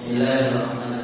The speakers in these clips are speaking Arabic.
Bismillahirrahmanirrahim.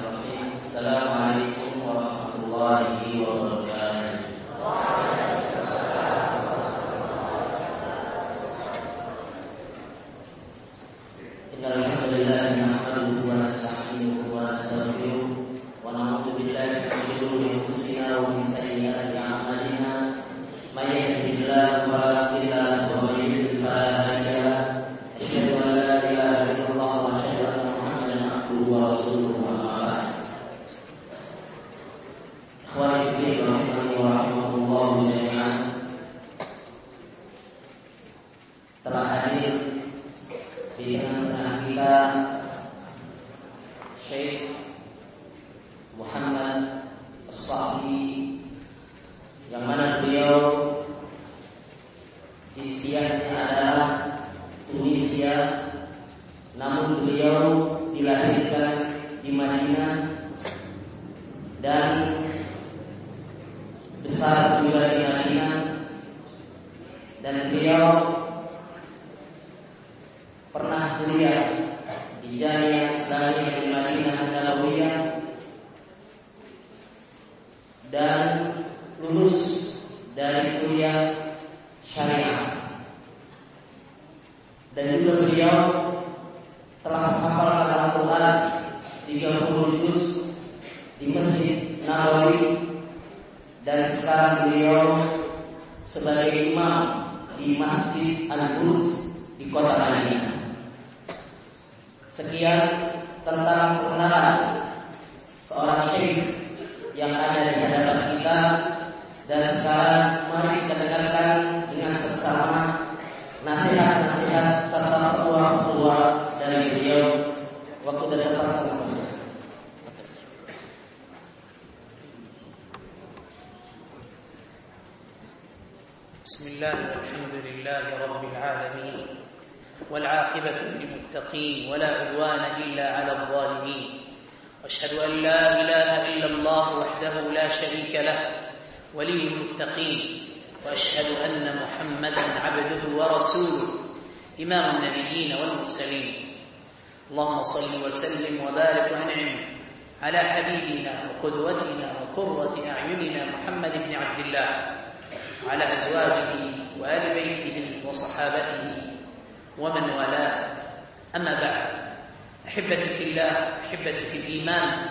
أحبتي في الإيمان.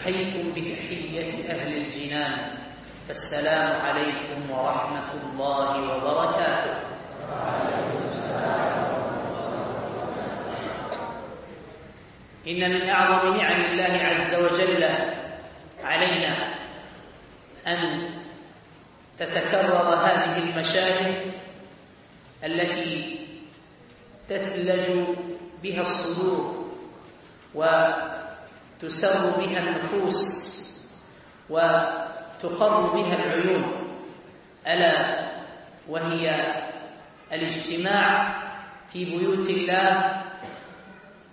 أحييكم بتحية أهل الجنان. فالسلام عليكم ورحمة الله وبركاته. إن من أعظم نعم الله عز وجل علينا أن تتكرر هذه المشاهد التي تثلج بها الصدور وتسر بها النفوس وتقر بها العيون. ألا وهي الاجتماع في بيوت الله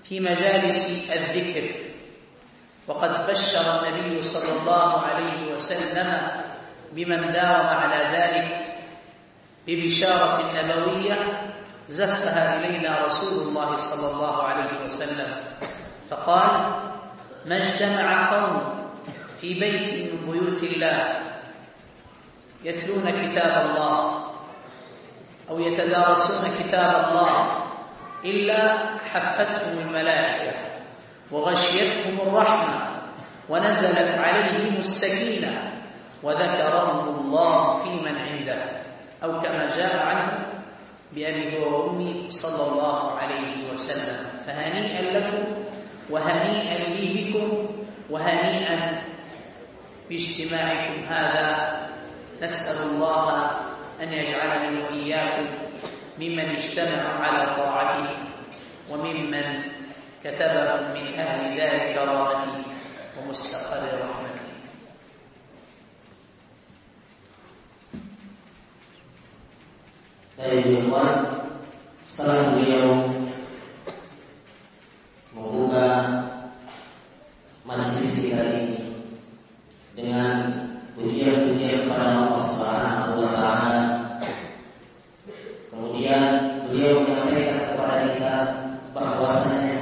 في مجالس الذكر. وقد بشر النبي صلى الله عليه وسلم بمن داوم على ذلك ببشارة نبوية زفها إلينا رسول الله صلى الله عليه وسلم. فقال ما اجتمع قوم في بيت من بيوت الله يتلون كتاب الله أو يتدارسون كتاب الله إلا حفتهم الملائكة وغشيتهم الرحمة ونزلت عليهم السكينة وذكرهم الله في من عنده أو كما جاء عنه بأبي هو وأمي صلى الله عليه وسلم فهنيئا لكم وهنيئا لي بكم وهنيئا باجتماعكم هذا. نسأل الله أن يجعلني وإياكم ممن اجتمع على طاعته وممن كتبهم من أهل دار كرامته ومستقر رحمته dari Ikhwan setelah beliau membuka majlis kita ini dengan pujian-pujian kepada Allah Subhanahu wa taala. Kemudian beliau menyampaikan kepada kita bahwasanya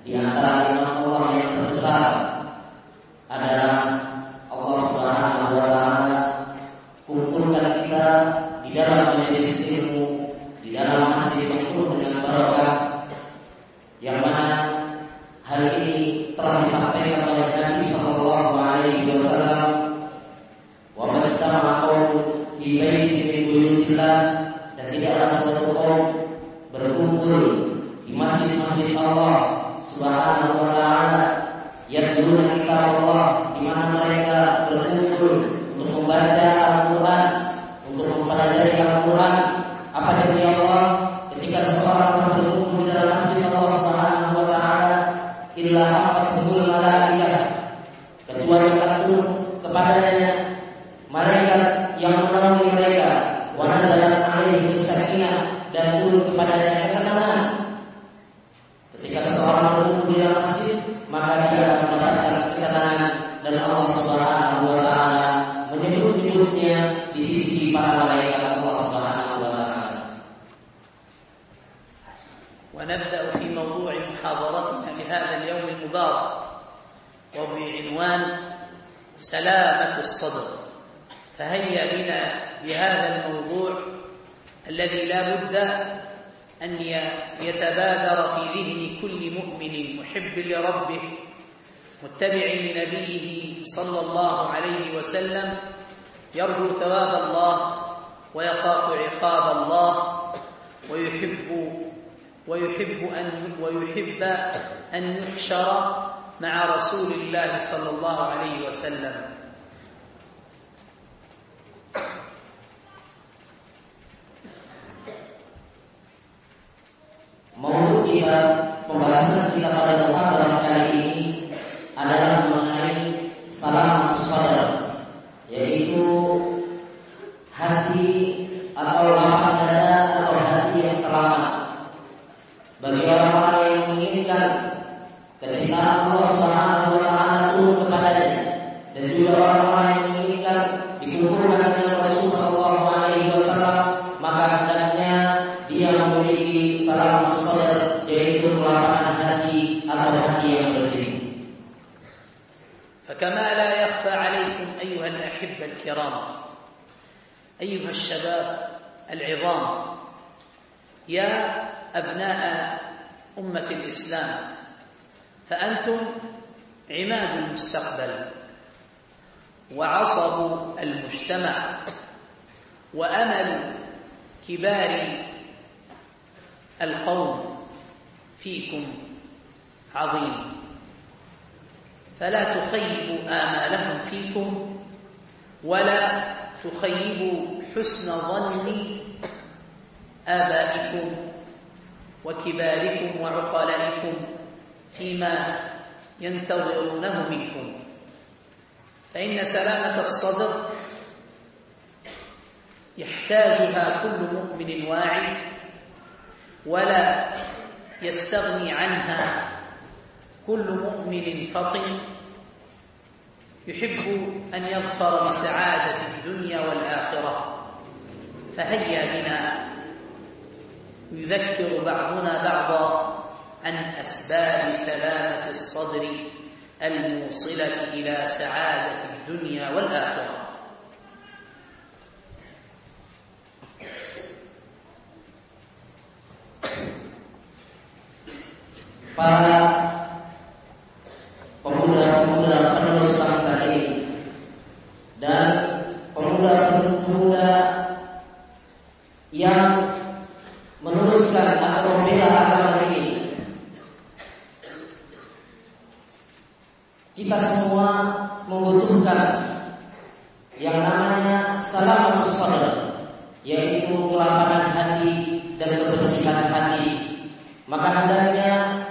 di antara nama Allah yang terbesar adalah عليه وسلم ومن اجتمع في بيت من بيوت الله dan ada satu kaum berkumpul di masjid-masjid Allah Subhanahu wa taala Allah di mana mereka فإن سلامة الصدر يحتاجها كل مؤمن واعي ولا يستغني عنها كل مؤمن فطن يحب أن يظفر بسعادة الدنيا والآخرة فهيا بنا. يذكر بعضنا بعضا عن أسباب سلامة الصدر. الموصلة إلى سعادة الدنيا والآخرة. Para Kita semua membutuhkan yang namanya salam sadar, yaitu kelapangan hati dan kebersihan hati. Maka hendaknya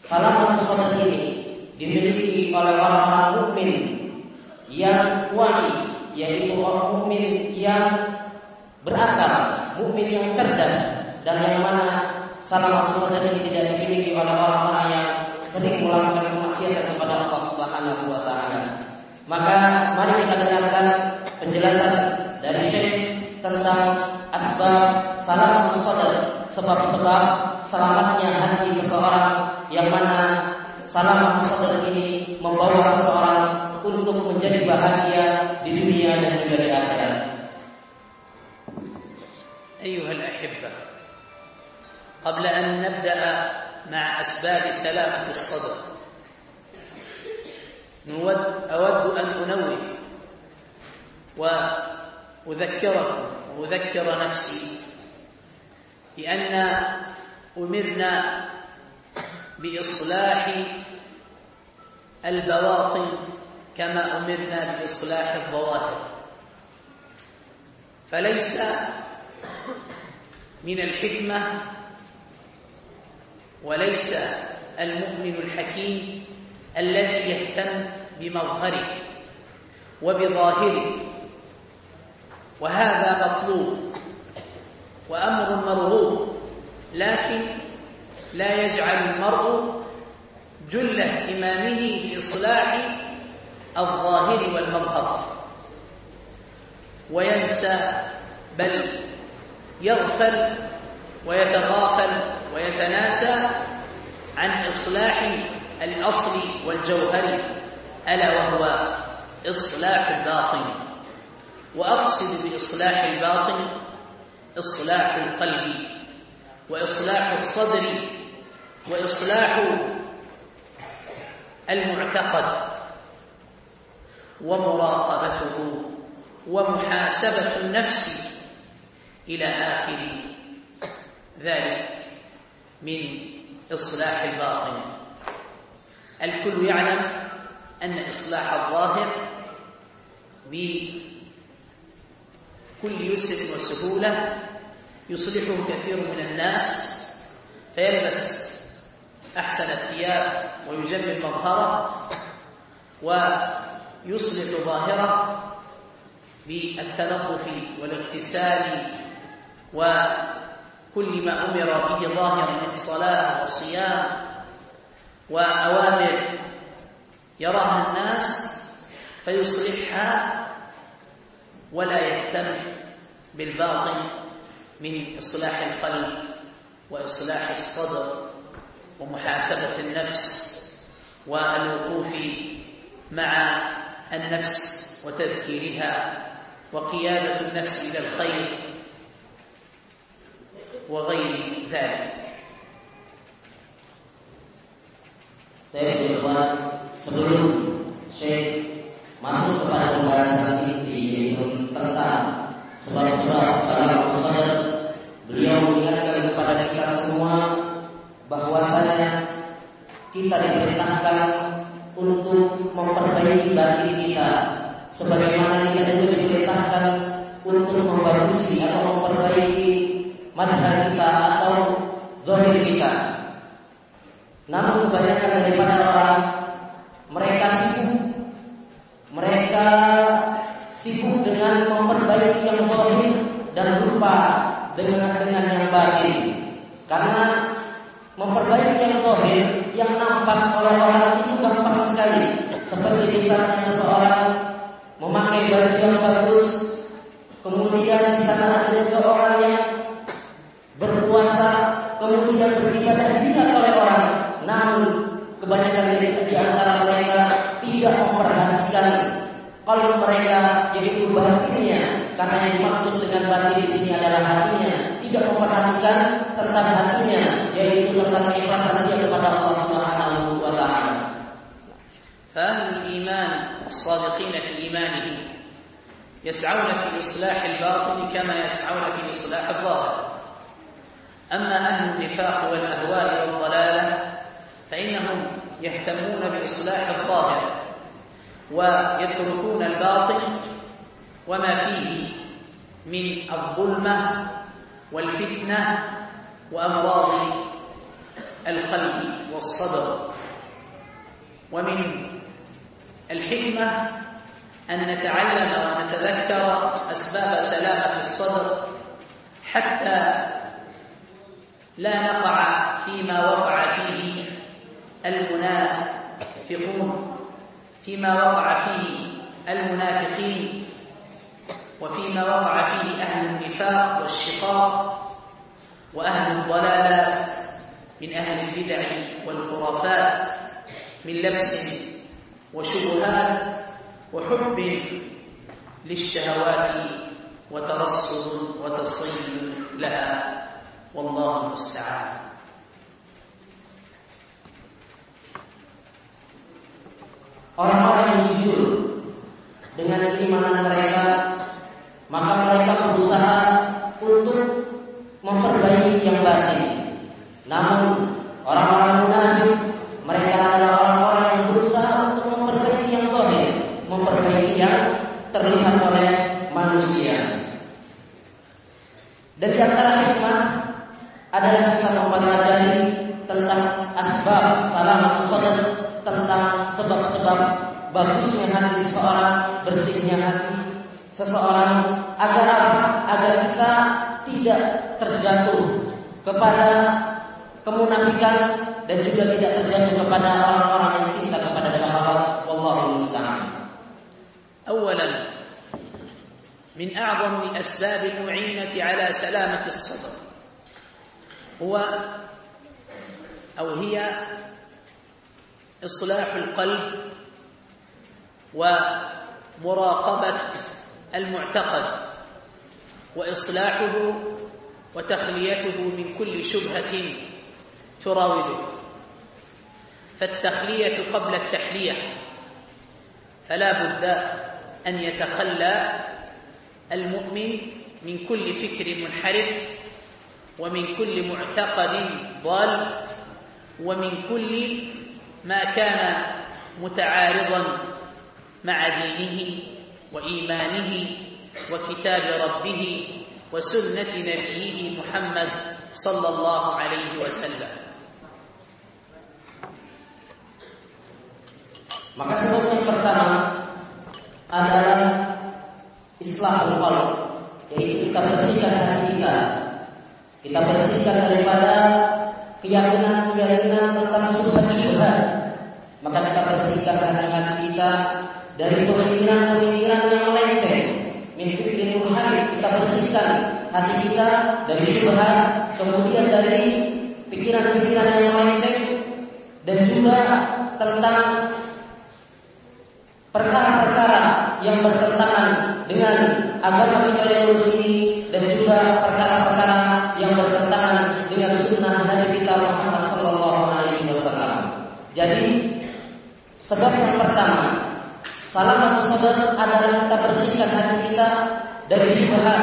salam sadar ini dimiliki oleh orang-orang mukmin yang wali, yaitu orang mukmin yang berakal, mukmin yang cerdas dan yang mana salam atau sadar ini tidak dimiliki oleh orang-orang yang sering melakukan kemaksiatan kepada Allah Subhanahu wa taala. Maka mari kita dengarkan penjelasan dari Syekh tentang asbab salam sadar, sebab-sebab selamatnya hati seseorang yang mana salam sadar ini membawa seseorang untuk menjadi bahagia di dunia dan juga di akhirat. أيها الأحبة قبل أن نبدأ مع أسباب سلامة الصدر نود أود أن أنوه وأذكركم وأذكر نفسي بأن أمرنا بإصلاح البواطن كما أمرنا بإصلاح الظواهر. فليس من الحكمة وليس المؤمن الحكيم الذي يهتم بمظهره وبظاهره. وهذا مطلوب وأمر مرغوب لكن لا يجعل المرء جل اهتمامه بإصلاح الظاهر والمظهر. وينسى بل يغفل ويتغافل ويتناسى عن إصلاح الأصل والجوهر ألا وهو إصلاح الباطن. وأقصد بإصلاح الباطن إصلاح القلب وإصلاح الصدر وإصلاح المعتقد ومراقبته ومحاسبة النفس إلى آخر ذلك من إصلاح الباطن. الكل يعلم أن إصلاح الظاهر بكل يسر وسهولة يصلحه كثير من الناس فيلبس أحسن الثياب ويجمل مظهره ويصلح ظاهره بالتنظف والاغتسال وكل ما أمر به ظاهر من صلاة وصيام وأوامر يراها الناس فيصلحها ولا يهتم بالباطن من إصلاح القلب وإصلاح الصدر ومحاسبة النفس والوقوف مع النفس وتذكيرها وقيادة النفس إلى الخير وغير ذلك. Baik, ikhwan, sebelum Syekh masuk kepada pembahasan ini yaitu tentang sebab-sebab salam beliau mengingatkan kepada kita semua bahwasanya kita diperintahkan untuk memperbaiki batin kita sebagaimana kita juga diperintahkan untuk membagusi atau memperbaiki madhab kita atau zahir kita. Namun kebanyakan daripada orang mereka sibuk mereka sibuk dengan memperbaiki yang zahir dan lupa dengan dengan yang batin. Karena memperbaiki yang zahir yang nampak oleh orang itu gampang sekali. Seperti misalnya seseorang memakai baju yang bagus, kemudian di sana ada juga orang yang berpuasa, kemudian beribadah dilihat oleh orang, namun kebanyakan dari di antara mereka tidak memperhatikan kalau mereka yaitu batinnya, karena yang dimaksud dengan batin di sini adalah hatinya, tidak memperhatikan tentang hatinya, yaitu tentang keikhlasan dia kepada Allah Subhanahu wa taala. فأهل الإيمان الصادقين في إيمانهم يسعون في إصلاح الباطن كما يسعون في إصلاح الظاهر أما أهل النفاق والأهواء والضلالة فإنهم يهتمون بإصلاح الظاهر ويتركون الباطن وما فيه من الظلمة والفتنة وأمراض القلب والصدر. ومن الحكمة أن نتعلم ونتذكر أسباب سلامة الصدر حتى لا نقع فيما وقع فيه المنافقون. فيما وقع فيه المنافقين وفيما وقع فيه أهل النفاق والشقاق وأهل الضلالات من أهل البدع والخرافات من لبس وشبهات وحب للشهوات وترصد وتصيد لها والله المستعان. Orang-orang yang jujur dengan keimanan mereka, maka mereka berusaha untuk memperbaiki yang batin. Namun orang-orang munafik mereka adalah orang-orang yang berusaha untuk memperbaiki yang zahir, memperbaiki yang terlihat oleh manusia. Dan di antara hikmah adalah kita mempelajari tentang asbab salam sadar, tentang sebab-sebab bagusnya hati seseorang, bersihnya hati seseorang agar apa? Agar kita tidak terjatuh kepada kemunafikan dan juga tidak terjatuh kepada orang-orang yang cinta kepada syahwat. Wallahu musta'an. أولا من أعظم أسباب المعينة على سلامة الصدر هو أو هي إصلاح القلب ومراقبة المعتقد وإصلاحه وتخليته من كل شبهة تراوده. فالتخلية قبل التحلية فلا بد أن يتخلى المؤمن من كل فكر منحرف ومن كل معتقد ضال ومن كل ما كان متعارضا مع دينه وإيمانه وكتاب ربه وسنة نبيه محمد صلى الله عليه وسلم Maka sebab yang pertama adalah islahul qalb, yaitu kita bersihkan hati kita. Kita bersihkan daripada keyakinan-keyakinan tentang subhat-subhat. Maka kita bersihkan hati-hati kita dari pemikiran-pemikiran yang melenceng. Min fikrin kita bersihkan hati kita dari syubhat, kemudian dari pikiran-pikiran yang melenceng dan juga tentang perkara-perkara yang bertentangan dengan agama kita yang lurus ini dan juga perkara-perkara sebab yang pertama, salam sadar adalah kita bersihkan hati kita dari syubhat.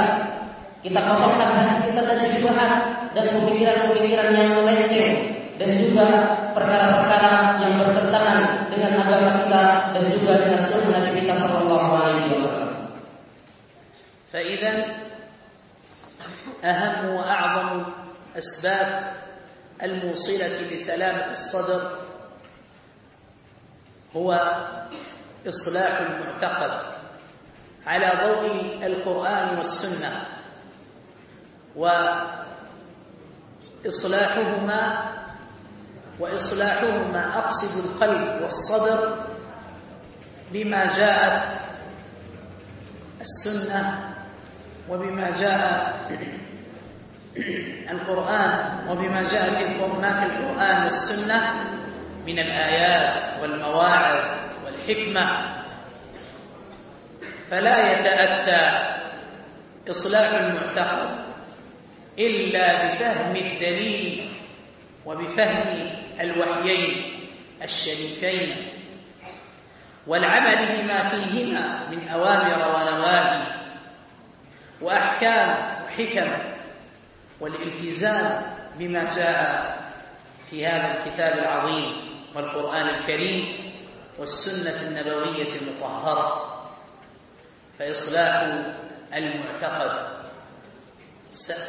Kita kosongkan hati kita dari syubhat dan pemikiran-pemikiran yang melenceng dan juga perkara-perkara yang bertentangan dengan agama kita dan juga dengan sunnah Nabi kita sallallahu alaihi wasallam. فإذا أهم وأعظم أسباب الموصلة لسلامة الصدر هو إصلاح المعتقد على ضوء القرآن والسنة وإصلاحهما وإصلاحهما أقصد القلب والصدر بما جاءت السنة وبما جاء القرآن وبما جاء في ما في القرآن والسنة من الآيات والمواعظ والحكمة فلا يتأتى إصلاح المعتقد إلا بفهم الدليل وبفهم الوحيين الشريفين والعمل بما فيهما من أوامر ونواهي وأحكام وحكم والالتزام بما جاء في هذا الكتاب العظيم. والقرآن الكريم والسنة النبوية المطهرة فإصلاح المعتقد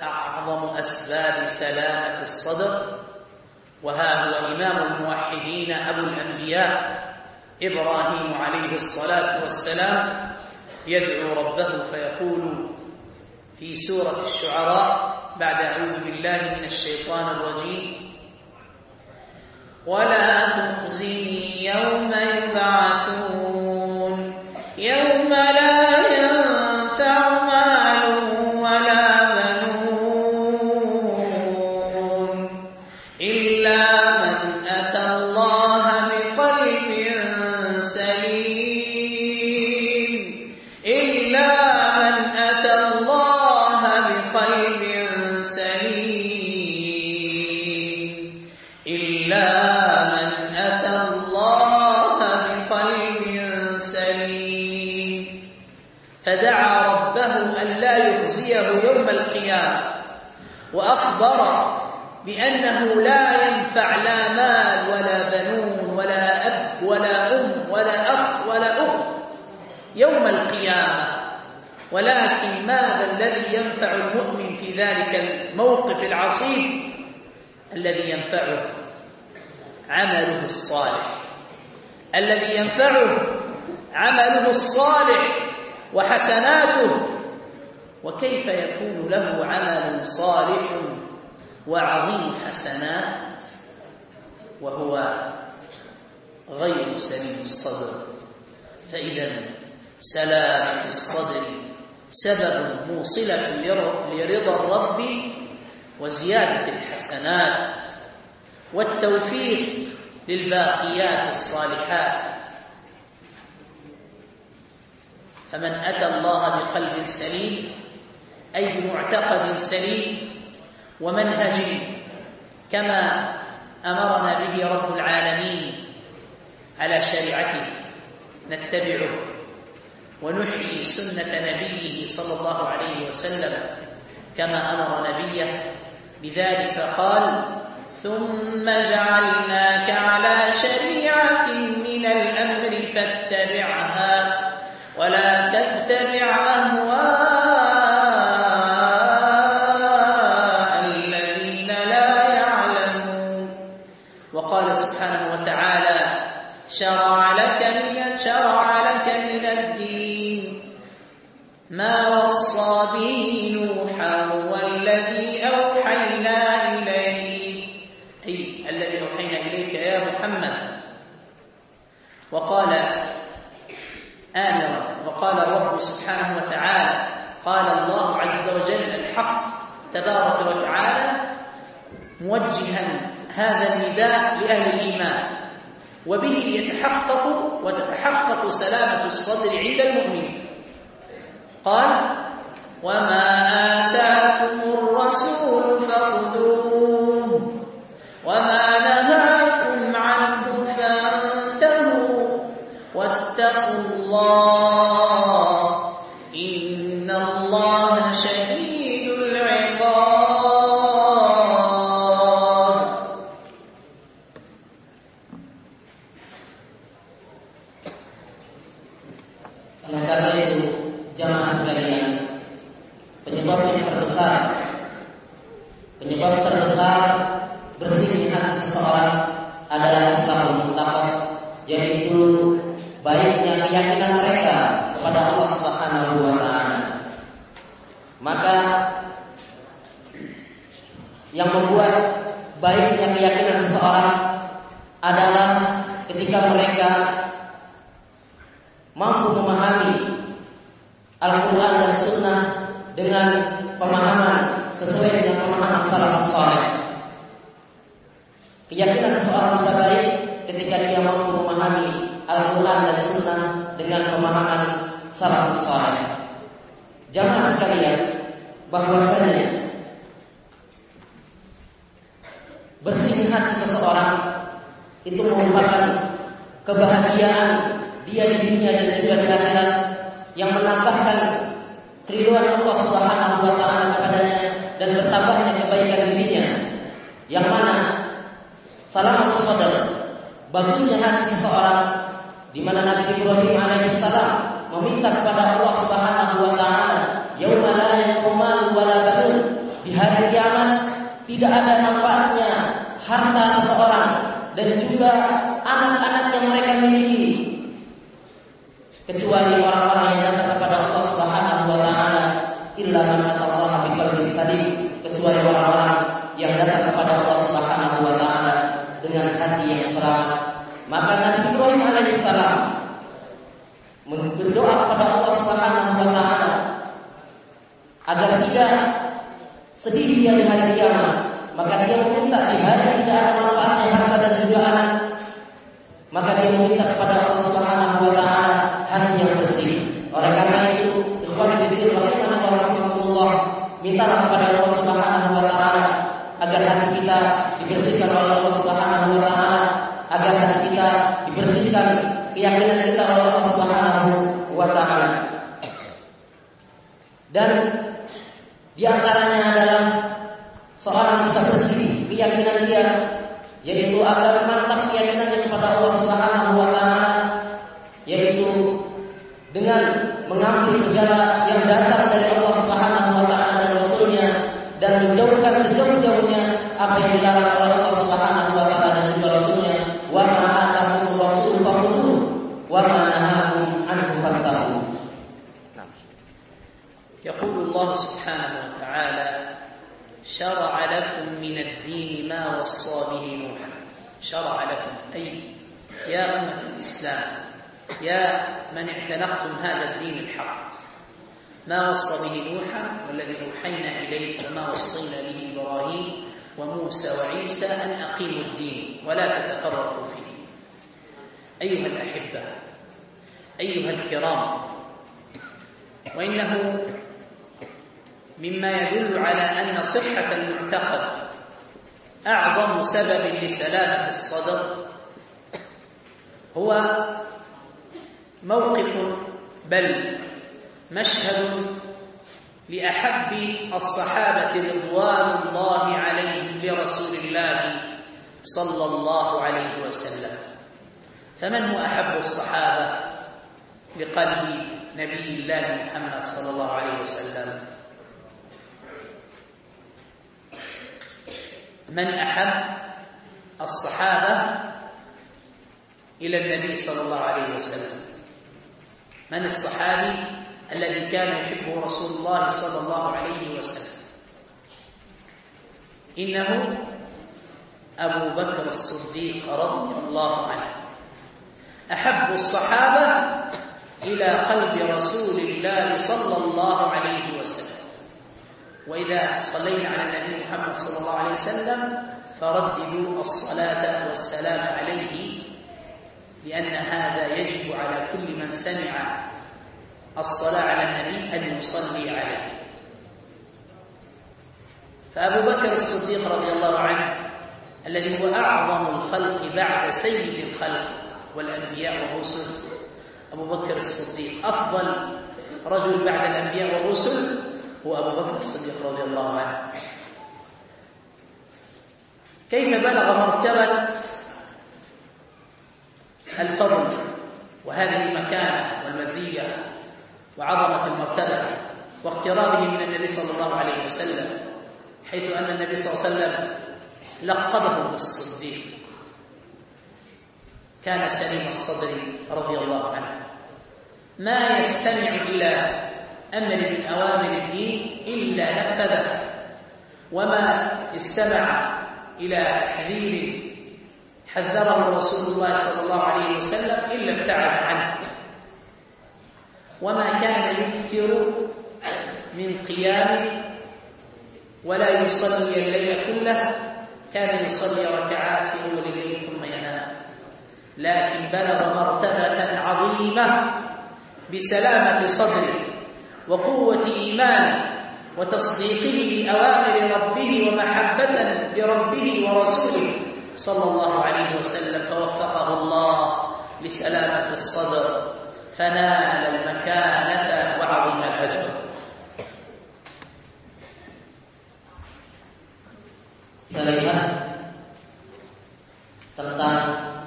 أعظم أسباب سلامة الصدر وها هو إمام الموحدين أبو الأنبياء إبراهيم عليه الصلاة والسلام يدعو ربه فيقول في سورة الشعراء بعد أعوذ بالله من الشيطان الرجيم ولا تخزني يوم يبعثون. يوم يوم القيامة. وأخبر بأنه لا ينفع لا مال ولا بنون ولا أب ولا أم ولا أخ ولا أخت يوم القيامة. ولكن ماذا الذي ينفع المؤمن في ذلك الموقف العصيب الذي ينفعه؟ عمله الصالح. الذي ينفعه عمله الصالح وحسناته وكيف يكون له عمل صالح وعظيم حسنات وهو غير سليم الصدر. فإذا سلامة الصدر سبب موصلة لرضا الرب وزيادة الحسنات والتوفيق للباقيات الصالحات. فمن أتى الله بقلب سليم أي بمعتقد سليم ومنهج كما أمرنا به رب العالمين على شريعته. نتبعه ونحيي سنة نبيه صلى الله عليه وسلم كما أمر نبيه. بذلك قال ثم جعلناك على شريعة من الأمر محمد. وقال آمرا وقال الرب سبحانه وتعالى قال الله عز وجل الحق. تبارك وتعالى موجها هذا النداء لأهل الإيمان. وبه يتحقق وتتحقق سلامة الصدر عند المؤمن. قال وما dia meminta tidak ada manfaatnya dan maka dia meminta kepada الدين ما وصى به نوحا. شرع لكم. أي يا أمة الإسلام يا من اعتنقتم هذا الدين الحق. ما وصى به نوحا والذي أوحينا إليه وما وصينا به إبراهيم وموسى وعيسى أن أقيموا الدين ولا تتفرقوا فيه. أيها الأحبة أيها الكرام وإنه مما يدل على أن صحة المعتقد أعظم سبب لسلامة الصدر هو موقف بل مشهد لأحب الصحابة رضوان الله عليهم لرسول الله صلى الله عليه وسلم. فمن هو أحب الصحابة؟ لقلب نبي الله محمد صلى الله عليه وسلم. من أحب الصحابة إلى النبي صلى الله عليه وسلم. من الصحابي الذي كان يحبه رسول الله صلى الله عليه وسلم؟ إنه أبو بكر الصديق رضي الله عنه. أحب الصحابة إلى قلب رسول الله صلى الله عليه وسلم. وإذا صلينا على النبي محمد صلى الله عليه وسلم فرددوا الصلاة والسلام عليه لأن هذا يجب على كل من سمع الصلاة على النبي أن يصلي عليه. فأبو بكر الصديق رضي الله عنه الذي هو أعظم الخلق بعد سيد الخلق والأنبياء والرسل أبو بكر الصديق أفضل رجل بعد الأنبياء والرسل هو أبو بكر الصديق رضي الله عنه. كيف بلغ مرتبة الفضل وهذه المكانة والمزية وعظمة المرتبة واقترابه من النبي صلى الله عليه وسلم حيث أن النبي صلى الله عليه وسلم لقبه بالصديق. كان سليم الصدر رضي الله عنه. ما يستمع إلى أمر من أوامر الدين إلا نفذه وما استمع إلى تحذير حذره رسول الله صلى الله عليه وسلم إلا ابتعد عنه. وما كان يكثر من قيام ولا يصلي الليل كله كان يصلي ركعات أول الليل ثم ينام. لكن بلغ مرتبة عظيمة بسلامة صدره. وقوة إيمانه وتصديقه بأوامر ربه ومحبة لربه ورسوله. صلى الله عليه وسلم فوفقه الله لسلامة الصدر فنال المكانة وعظم الأجر. Kita tentang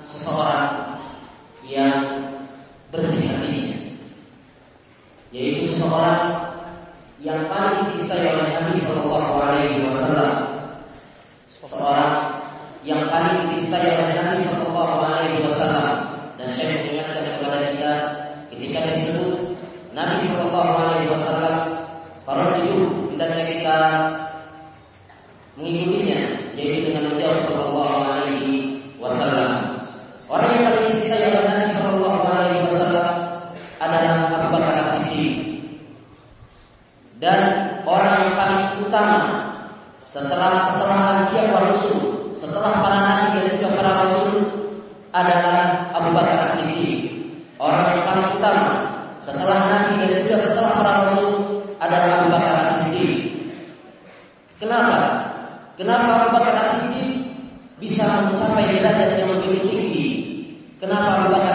seseorang yang bersih hatinya, yaitu seseorang yang paling dicintai oleh Nabi Shallallahu Alaihi Wasallam, seseorang yang paling dicintai oleh Nabi Shallallahu Alaihi Wasallam, dan saya mengingatkan kepada kita ketika disebut Nabi Shallallahu Alaihi Wasallam, para hidup hendaknya kita mengikutinya yaitu dengan menjawab sallallahu alaihi wasallam. Orang yang paling dicintai oleh Nabi sallallahu alaihi wasallam adalah Abu Bakar As-Siddiq. Dan orang yang paling utama setelah setelah Nabi wa Rasul, setelah para nabi dan juga para rasul adalah Abu Bakar As-Siddiq. Orang yang paling utama setelah nabi dan juga setelah para rasul adalah Abu Bakar As-Siddiq. Kenapa? Kenapa Abu Bakar As-Siddiq bisa mencapai derajat yang lebih tinggi? Kenapa Abu Bakar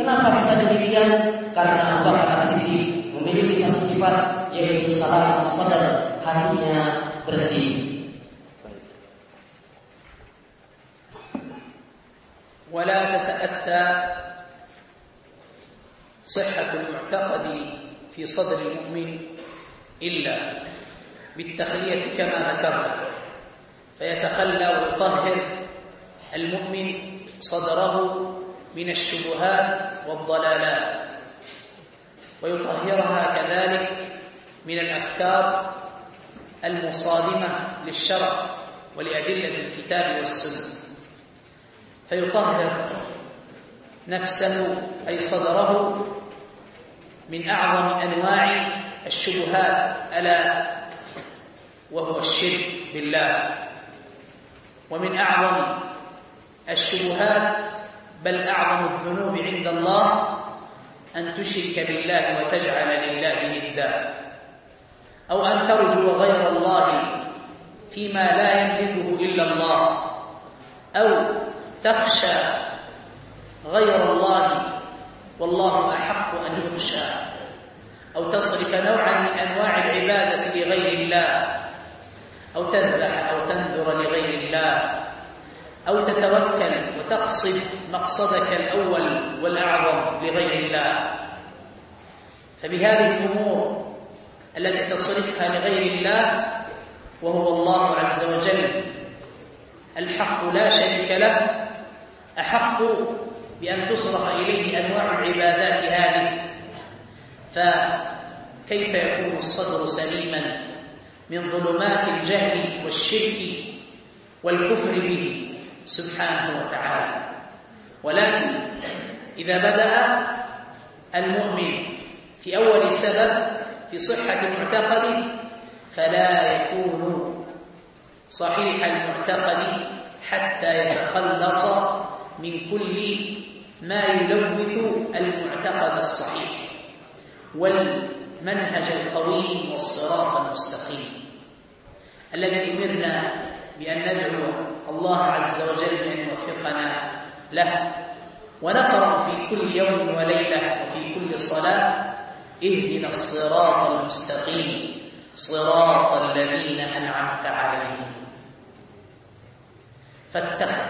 Kenapa bisa demikian? Karena Abu Bakar Siddiq memiliki satu sifat yaitu salah sadar hatinya bersih. ولا تتأتى صحة المعتقد في صدر المؤمن إلا بالتخلية كما ذكرنا فيتخلى ويطهر المؤمن صدره من الشبهات والضلالات ويطهرها كذلك من الأفكار المصادمة للشرع ولأدلة الكتاب والسنة. فيطهر نفسه أي صدره من أعظم أنواع الشبهات ألا وهو الشرك بالله ومن أعظم الشبهات بل أعظم الذنوب عند الله أن تشرك بالله وتجعل لله ندا. أو أن ترجو غير الله فيما لا يملكه إلا الله. أو تخشى غير الله والله أحق أن يخشى. أو تصرف نوعا من أنواع العبادة لغير الله. أو تذبح أو تنذر لغير الله. أو تتوكل وتقصد مقصدك الأول والأعظم لغير الله. فبهذه الأمور التي تصرفها لغير الله وهو الله عز وجل الحق لا شريك له أحق بأن تصرف إليه أنواع العبادات هذه. فكيف يكون الصدر سليما من ظلمات الجهل والشرك والكفر به؟ سبحانه وتعالى. ولكن إذا بدأ المؤمن في أول سبب في صحة المعتقد فلا يكون صحيح المعتقد حتى يتخلص من كل ما يلوث المعتقد الصحيح. والمنهج القويم والصراط المستقيم. الذي أمرنا بأن ندعو الله عز وجل أن يوفقنا له. ونقرأ في كل يوم وليلة وفي كل صلاة اهدنا الصراط المستقيم صراط الذين أنعمت عليهم.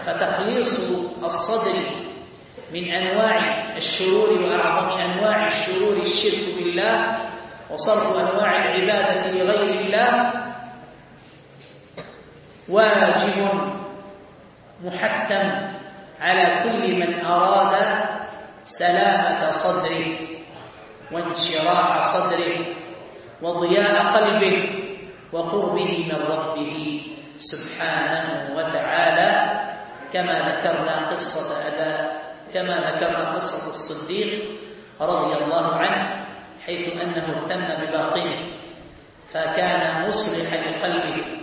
فتخليص الصدر من أنواع الشرور وأعظم أنواع الشرور الشرك بالله وصرف أنواع العبادة لغير الله واجب محتم على كل من أراد سلامة صدره وانشراح صدره وضياء قلبه وقربه من ربه سبحانه وتعالى كما ذكرنا قصة أداء كما ذكرنا قصة الصديق رضي الله عنه حيث أنه اهتم بباطنه فكان مصلحا لقلبه.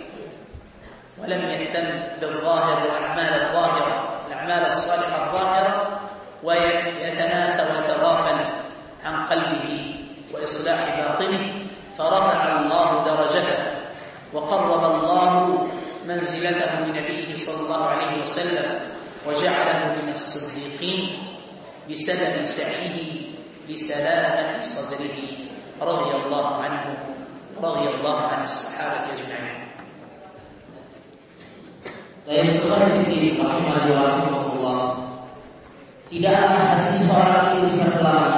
ولم يهتم بالظاهر والأعمال الظاهرة الأعمال الصالحة الظاهرة ويتناسى ويتغافل عن قلبه وإصلاح باطنه فرفع الله درجته وقرب الله منزلته لنبيه صلى الله عليه وسلم وجعله من الصديقين بسبب سعيه لسلامة صدره رضي الله عنه رضي الله عن الصحابة أجمعين. Dan itu rahimahullah Tidaklah hati seorang itu bisa selamat.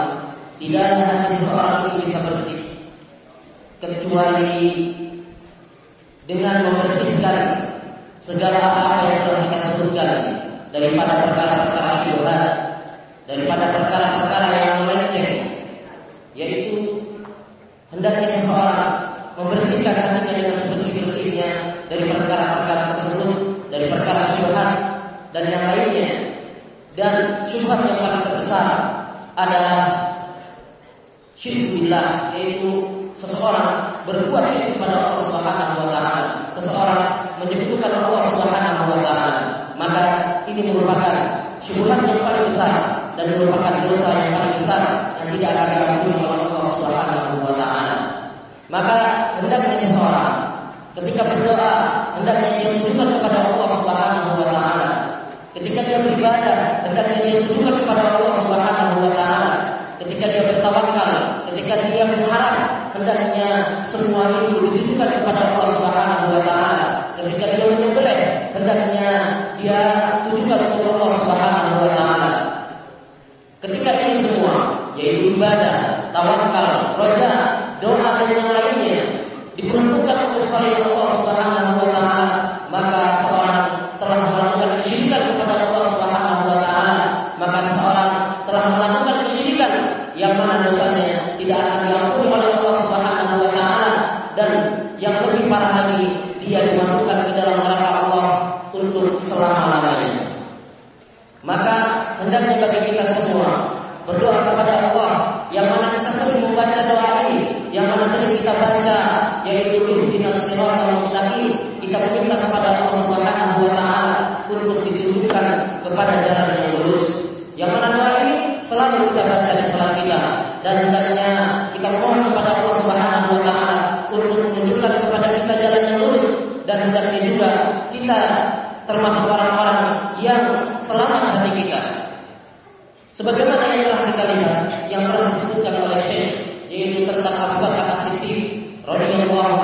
Tidaklah hati seorang itu bisa bersih. Kecuali dengan membersihkan segala apa yang telah kita sebutkan daripada perkara-perkara syubhat, daripada perkara-perkara yang meleceh, yaitu hendaknya seseorang membersihkan hatinya dengan sebersih-bersihnya dari perkara-perkara tersebut, dari perkara syubhat dan yang lainnya. Dan syubhat yang paling terbesar adalah syirkullah yaitu seseorang berbuat syirik kepada Allah Subhanahu wa taala, seseorang menyebutkan Allah Subhanahu wa taala, maka ini merupakan syubhat yang paling besar dan merupakan dosa yang paling besar yang tidak akan diampuni oleh Allah Subhanahu wa taala. Maka hendaknya seseorang ketika berdoa hendaknya dia menunjukkan kepada Allah Subhanahu wa taala. Ketika dia beribadah hendaknya dia menunjukkan kepada Allah Subhanahu wa taala ketika dia bertawakal, ketika dia berharap, hendaknya semua itu ditujukan kepada Allah Subhanahu wa taala. Ketika dia menyembelih, hendaknya dia tujukan kepada Allah Subhanahu wa taala. Ketika ini semua yaitu ibadah, tawakal, roja, doa dan yang lainnya diperuntukkan untuk Allah maka seorang telah melakukan kepada Allah maka telah melakukan yang tidak diampuni Allah dan yang lebih parah lagi dia dimasukkan ke dalam neraka Allah untuk selama-lamanya. Maka hendaknya bagi kita semua berdoa kepada Allah yang mana kita yang mana kita baca yaitu. Kita meminta kepada Allah Subhanahu wa taala untuk ditunjukkan kepada jalan yang lurus. Yang mana doa ini selalu kita baca di salat kita dan hendaknya kita mohon kepada Allah Subhanahu wa taala untuk menunjukkan kepada kita jalan yang lurus dan hendaknya juga kita termasuk orang-orang yang selamat hati kita. Sebagaimana yang telah kita lihat yang telah disebutkan oleh Syekh yaitu tentang Abu Bakar As-Siddiq radhiyallahu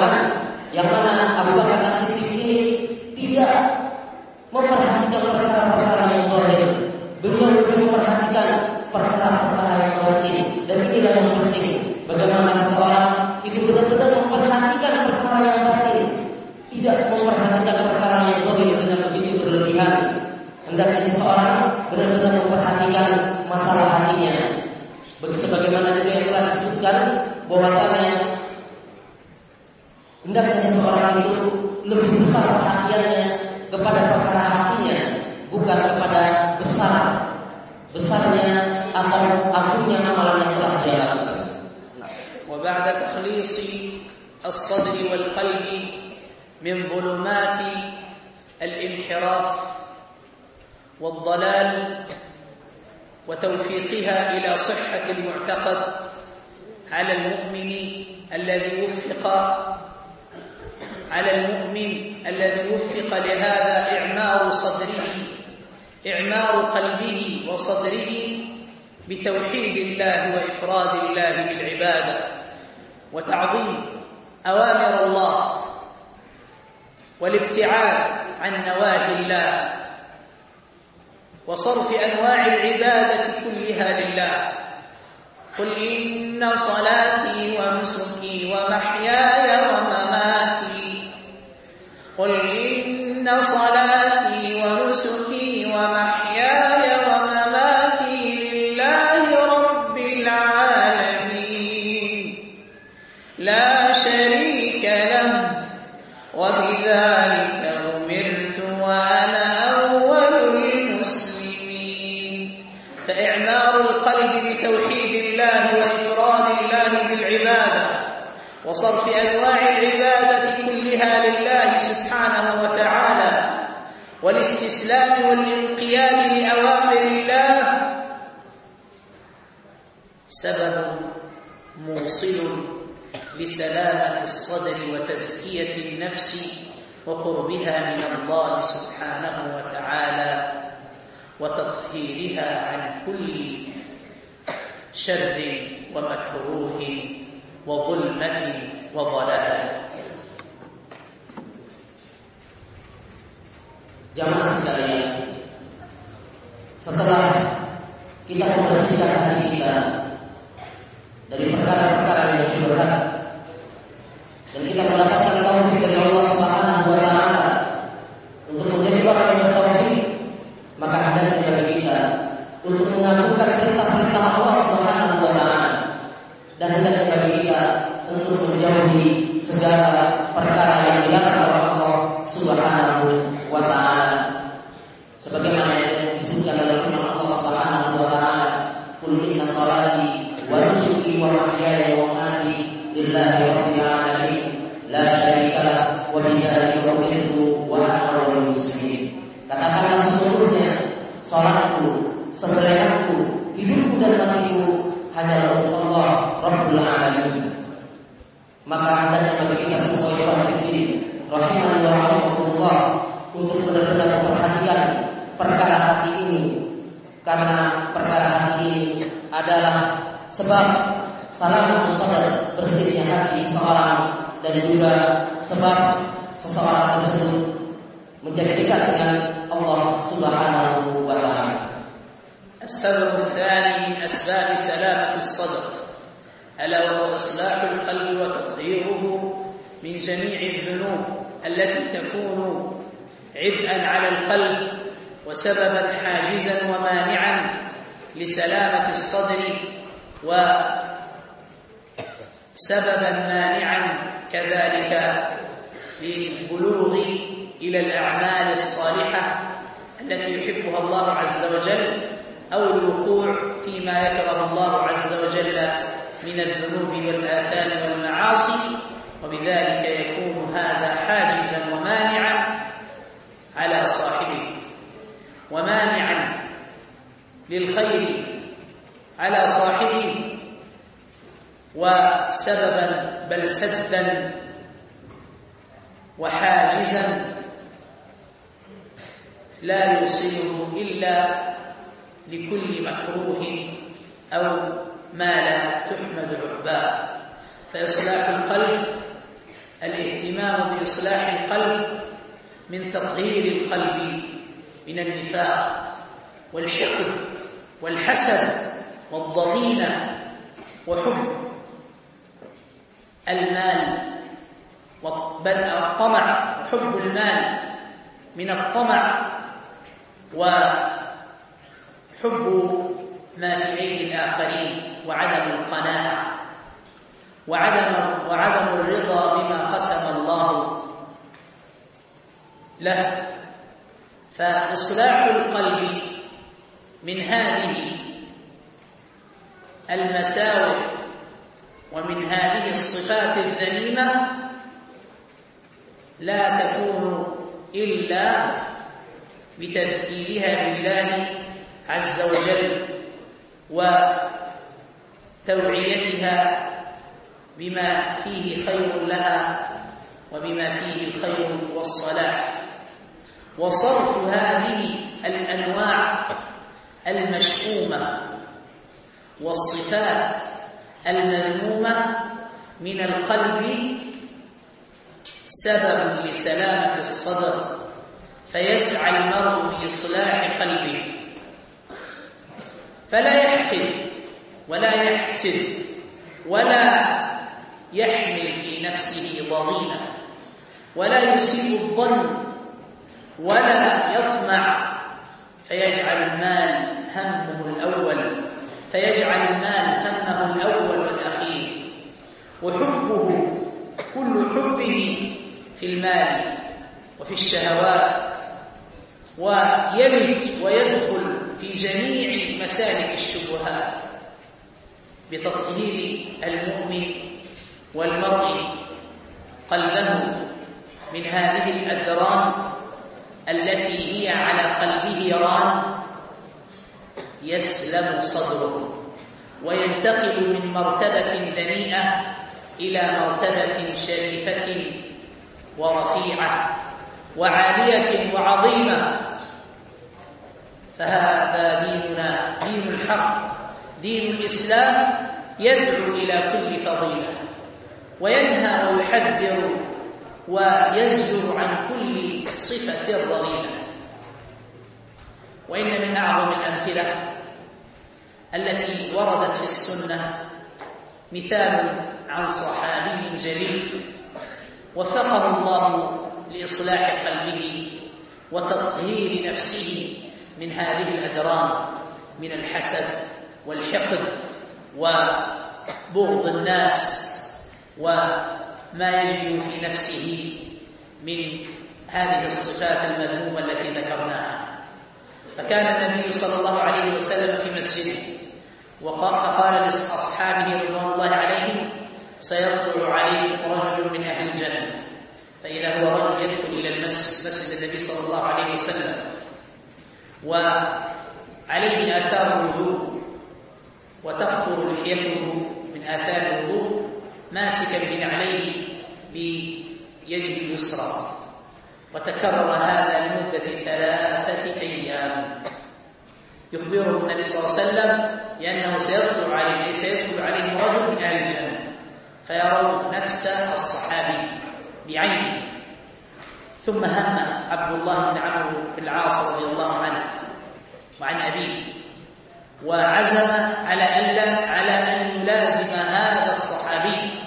yang mana Abu Bakar As-Siddiq ini tidak memperhatikan perkara-perkara yang zahir. Beliau lebih memperhatikan perkara-perkara yang batin dan inilah yang penting. Bagaimana seseorang itu benar-benar memperhatikan perkara yang batin, tidak memperhatikan perkara yang zahir dengan begitu berlebihan. Hendaknya seseorang benar-benar memperhatikan masalah hatinya. Bagi sebagaimana juga yang telah disebutkan bahwasanya hendaknya seseorang itu lebih besar perhatiannya kepada perkara hatinya, bukan kepada besar besarnya atau agungnya amalan yang telah dia lakukan. وبعد تخليص الصدر والقلب من ظلمات الانحراف والضلال وتوفيقها إلى صحة المعتقد على المؤمن الذي وفق على المؤمن الذي وفق لهذا إعمار صدره إعمار قلبه وصدره بتوحيد الله وإفراد الله بالعبادة وتعظيم أوامر الله والابتعاد عن نواهي الله وصرف أنواع العبادة كلها لله. قل إن صلاتي ونسكي ومحياي ومماتي الله بالعبادة وصرف أنواع العبادة كلها لله سبحانه وتعالى والاستسلام والانقياد لأوامر الله. سبب موصل لسلامة الصدر وتزكية النفس وقربها من الله سبحانه وتعالى وتطهيرها عن كل شر. ومكروه وظلمة وضلال Jamaah sekalian, setelah kita membersihkan hati kita dari perkara-perkara yang syubhat dan kita mendapatkan taufik dari Allah Subhanahu wa taala sebab salah sadar bersihnya hati seseorang dan juga sebab seseorang tersebut menjadi dekat dengan Allah Subhanahu wa taala. السبب الثاني من أسباب سلامة الصدر ألا وهو إصلاح القلب وتطهيره من جميع الذنوب التي تكون عبئا على القلب وسببا حاجزا ومانعا لسلامة الصدر وسببا مانعا كذلك للبلوغ إلى الأعمال الصالحة التي يحبها الله عز وجل أو الوقوع فيما يكره الله عز وجل من الذنوب والآثام والمعاصي وبذلك يكون هذا حاجزا ومانعا على صاحبه. ومانعا للخير على صاحبه وسببا بل سدا وحاجزا لا يوصله إلا لكل مكروه أو ما لا تحمد عقباه فإصلاح القلب الاهتمام بإصلاح القلب من تطهير القلب من النفاق والحقد والحسد والضغينة وحب. المال بل الطمع وحب المال من الطمع وحب ما في أيدي الآخرين وعدم القناعة وعدم وعدم الرضا بما قسم الله له. فإصلاح القلب من هذه المساوئ. ومن هذه الصفات الذميمة لا تكون إلا بتذكيرها بالله عز وجل وتوعيتها بما فيه خير لها وبما فيه الخير والصلاح. وصرف هذه الأنواع المشؤومة والصفات المذمومة من القلب سبب لسلامة الصدر فيسعى المرء بإصلاح قلبه. فلا يحقد ولا يحسد ولا يحمل في نفسه ضغينة ولا يسيء الظن ولا يطمع فيجعل المال همه الأول. فيجعل المال همه الأول والأخير. وحبه كل حبه في المال وفي الشهوات ويلج ويدخل في جميع مسالك الشبهات بتطهير المؤمن والمرء قلبه من هذه الأدران التي هي على قلبه ران يسلم صدره وينتقل من مرتبة دنيئة إلى مرتبة شريفة ورفيعة وعالية وعظيمة. فهذا ديننا دين الحق دين الإسلام يدعو إلى كل فضيلة وينهى ويحذر ويزجر عن كل صفة رضينة وإن من أعظم الأمثلة التي وردت في السنة مثال عن صحابي جليل. وفقه الله لإصلاح قلبه وتطهير نفسه من هذه الأدران من الحسد والحقد وبغض الناس وما يجد في نفسه من هذه الصفات المذمومة التي ذكرناها. فكان النبي صلى الله عليه وسلم في مسجده فقال لأصحابه رضوان الله عليهم سيطلع عليكم رجل من أهل الجنة. فإذا هو رجل يدخل إلى المسجد مسجد النبي صلى الله عليه وسلم. وعليه آثار الوضوء وتقطر لحيته من آثار الوضوء ماسكا بنعليه بيده اليسرى. وتكرر هذا لمدة ثلاثة أيام. يخبره النبي صلى الله عليه وسلم لأنه سيطلع عليه سيدخل عليهم رجل من أهل الجنة فيرون نفس الصحابي بعينه. ثم هم عبد الله بن عمرو بن العاص رضي الله عنه وعن أبيه وعزم على ألا على أن يلازم هذا الصحابي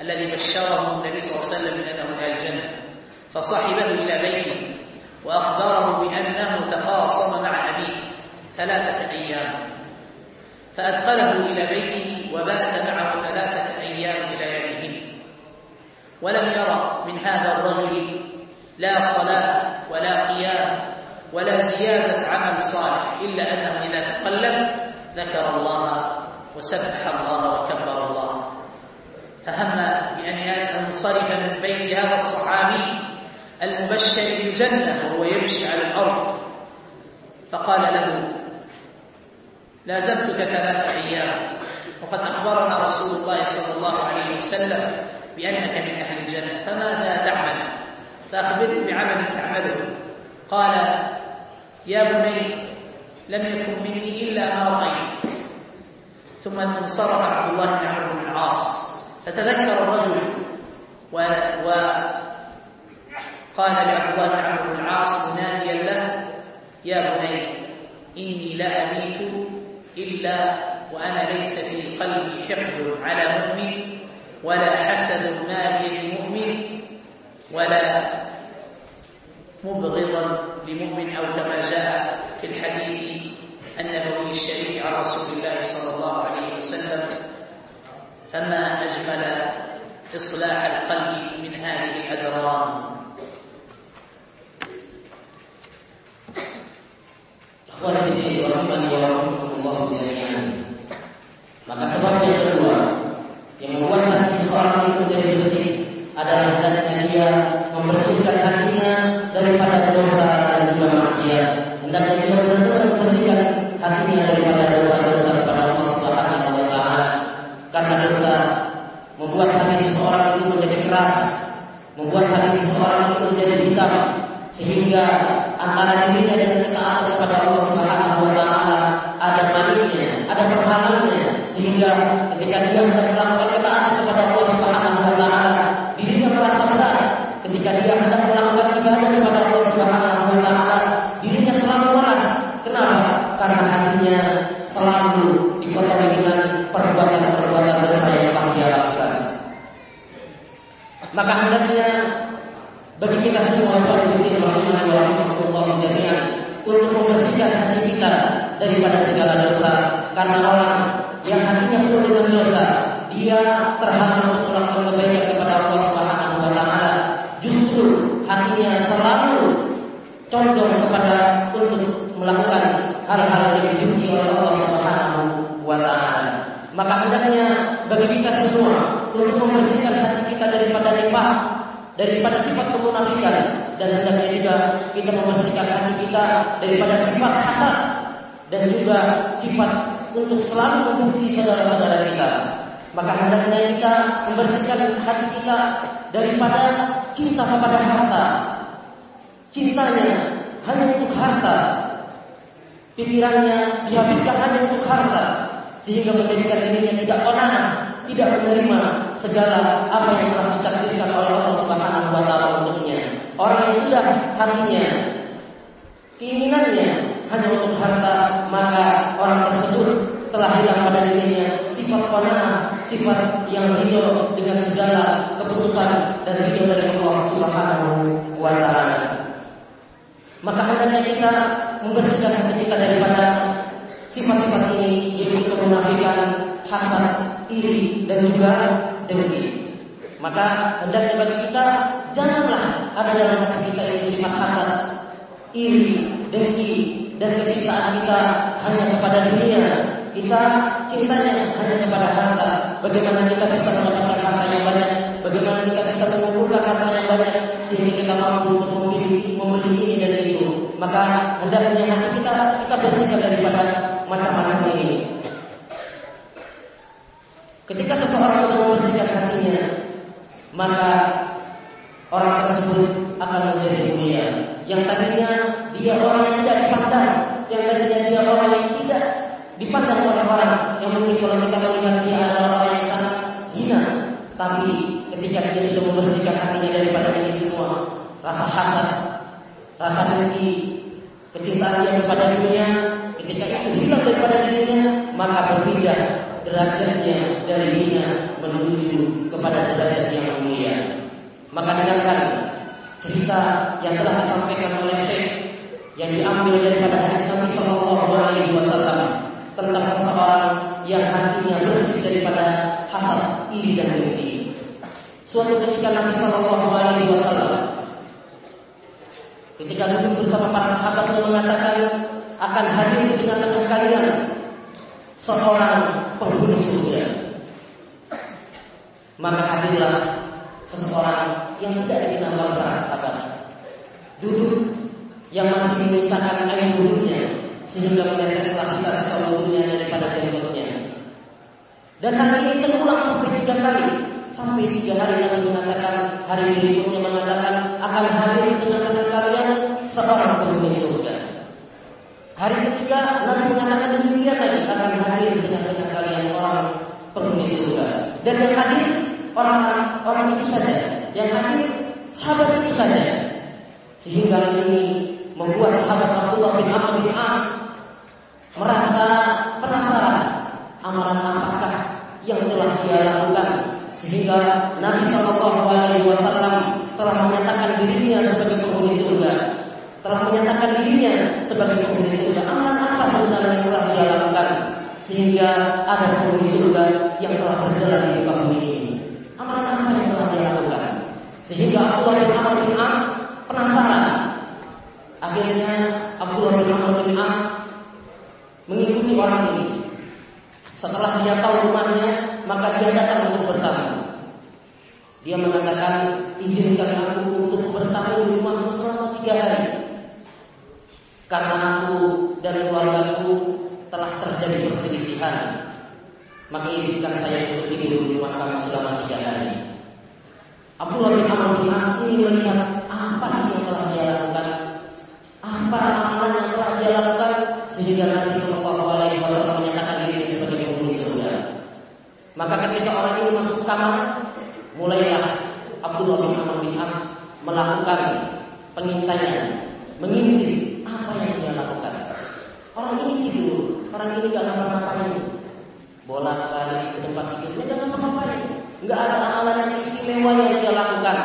الذي بشره النبي صلى الله عليه وسلم بأنه من أهل الجنة. فصحبه إلى بيته وأخبره بأنه تخاصم مع أبيه. ثلاثة أيام. فأدخله إلى بيته وبات معه ثلاثة أيام بلياليهن ولم يرى من هذا الرجل لا صلاة ولا قيام ولا زيادة عمل صالح إلا أنه إذا تقلب ذكر الله وسبح الله وكبر الله. فهم بأن ينصرف من بيت هذا الصحابي المبشر بالجنة وهو يمشي على الأرض. فقال له لازمتك ثلاثة أيام. وقد أخبرنا رسول الله صلى الله عليه وسلم بأنك من أهل الجنة. فماذا تعمل؟ فأخبرني بعمل تعمله. قال يا بني لم يكن مني إلا ما رأيت. ثم انصرف عبد الله بن عمرو بن العاص. فتذكر الرجل و... لعبد الله بن عمرو بن العاص مناديا له يا بني إني لا أميت إلا وأنا ليس في قلبي حقد على مؤمن ولا حسد ما بيد مؤمن ولا مبغضا لمؤمن أو كما جاء في الحديث النبوي الشريف عن رسول الله صلى الله عليه وسلم. فما أجمل إصلاح القلب من هذه الأدران. Akhwati rahimani wa Allah jami'an. Maka sebabnya daripada sifat hasad dan juga sifat untuk selalu membenci saudara-saudara kita. Maka hendaknya kita membersihkan hati kita daripada cinta kepada harta. Cintanya hanya untuk harta. Pikirannya dihabiskan hanya untuk harta sehingga menjadikan dirinya tidak pernah tidak menerima segala apa yang telah ditakdirkan oleh Allah Subhanahu wa taala untuknya. Orang yang sudah hatinya keinginannya hanya untuk harta, maka orang tersebut telah hilang pada dirinya sifat qanaah, sifat yang ridho dengan segala keputusan dan ridho dari Allah Subhanahu wa taala. Maka hendaknya kita membersihkan hati kita daripada sifat-sifat ini yaitu kemunafikan, hasad, iri dan juga dengki. Maka hendaknya bagi kita janganlah ada dalam hati kita yang sifat hasad, iri, dengki dan kecintaan kita hanya kepada dunia. Kita cintanya hanya kepada harta. Bagaimana kita bisa mendapatkan harta yang banyak? Bagaimana kita bisa mengumpulkan harta yang banyak sehingga kita mampu untuk membeli, membeli ini dan itu? Maka hendaknya hati kita kita bersihkan daripada macam-macam ini. Ketika seseorang sudah membersihkan hatinya, maka orang tersebut akan menjadi mulia. Yang tadinya dia orang yang tidak dipandang, yang tadinya dia orang yang tidak dipandang oleh orang yang mungkin kalau kita melihat dia adalah orang yang sangat hina, tapi ketika dia sudah membersihkan hatinya daripada ini semua, rasa hasad, rasa dengki, kecintaan dia kepada dunia, ketika itu hilang daripada dirinya, maka berpindah derajatnya dari hina menuju kepada derajat yang mulia. Maka dengarkan cerita yang telah disampaikan oleh Syekh yang diambil daripada hadis Nabi Sallallahu Alaihi Wasallam tentang seseorang yang hatinya bersih daripada hasad, iri dan dengki. Suatu ketika Nabi Shallallahu Alaihi Wasallam ketika duduk bersama para sahabat lalu mengatakan akan hadir di tengah-tengah kalian seorang penghuni surga. Maka hadirlah seseorang yang tidak dikenal para sahabat. Duduk yang masih menyisakan air wudhunya sehingga meneteslah sisa-sisa wudhunya daripada jenggotnya. Dan hari ini terulang sampai tiga kali. Sampai tiga hari yang mengatakan hari berikutnya mengatakan akan hadir di tengah-tengah kalian seorang penghuni surga. Hari ketiga Nabi mengatakan demikian lagi akan hadir di tengah-tengah kalian orang penghuni surga. Dan yang hadir orang orang itu saja. Yang hadir sahabat itu saja. Sehingga ini membuat sahabat Abdullah bin Amr bin As merasa penasaran amalan apakah yang telah dia lakukan sehingga Nabi Shallallahu Alaihi Wasallam telah menyatakan dirinya sebagai penghuni surga, telah menyatakan dirinya sebagai penghuni surga. Amalan apa sebenarnya yang telah dia lakukan sehingga ada penghuni surga yang telah berjalan di bumi ini? Amalan apa yang telah dia lakukan sehingga Abdullah bin Amr bin As penasaran. Akhirnya Abdullah bin Amr bin As mengikuti orang ini. Setelah dia tahu rumahnya, maka dia datang untuk bertamu. Dia mengatakan, izinkan aku untuk bertamu di rumahmu selama tiga hari. Karena aku dan keluargaku telah terjadi perselisihan. Maka izinkan saya untuk tidur di rumah kamu selama tiga hari. Abdullah bin Amr bin As ini melihat apa sih yang telah dia lakukan, apa amalan yang telah dia lakukan sehingga Nabi Shallallahu Alaihi Wasallam menyatakan diri sebagai penghuni surga. Maka ketika orang ini masuk kamar, mulailah Abdullah bin Amr bin As melakukan pengintaian, mengintip apa yang dia lakukan. Orang ini tidur, orang ini gak ngapa-ngapain. Bolak balik ke tempat tidurnya gak ngapa-ngapain. Gak ada amalan yang istimewa yang dia lakukan.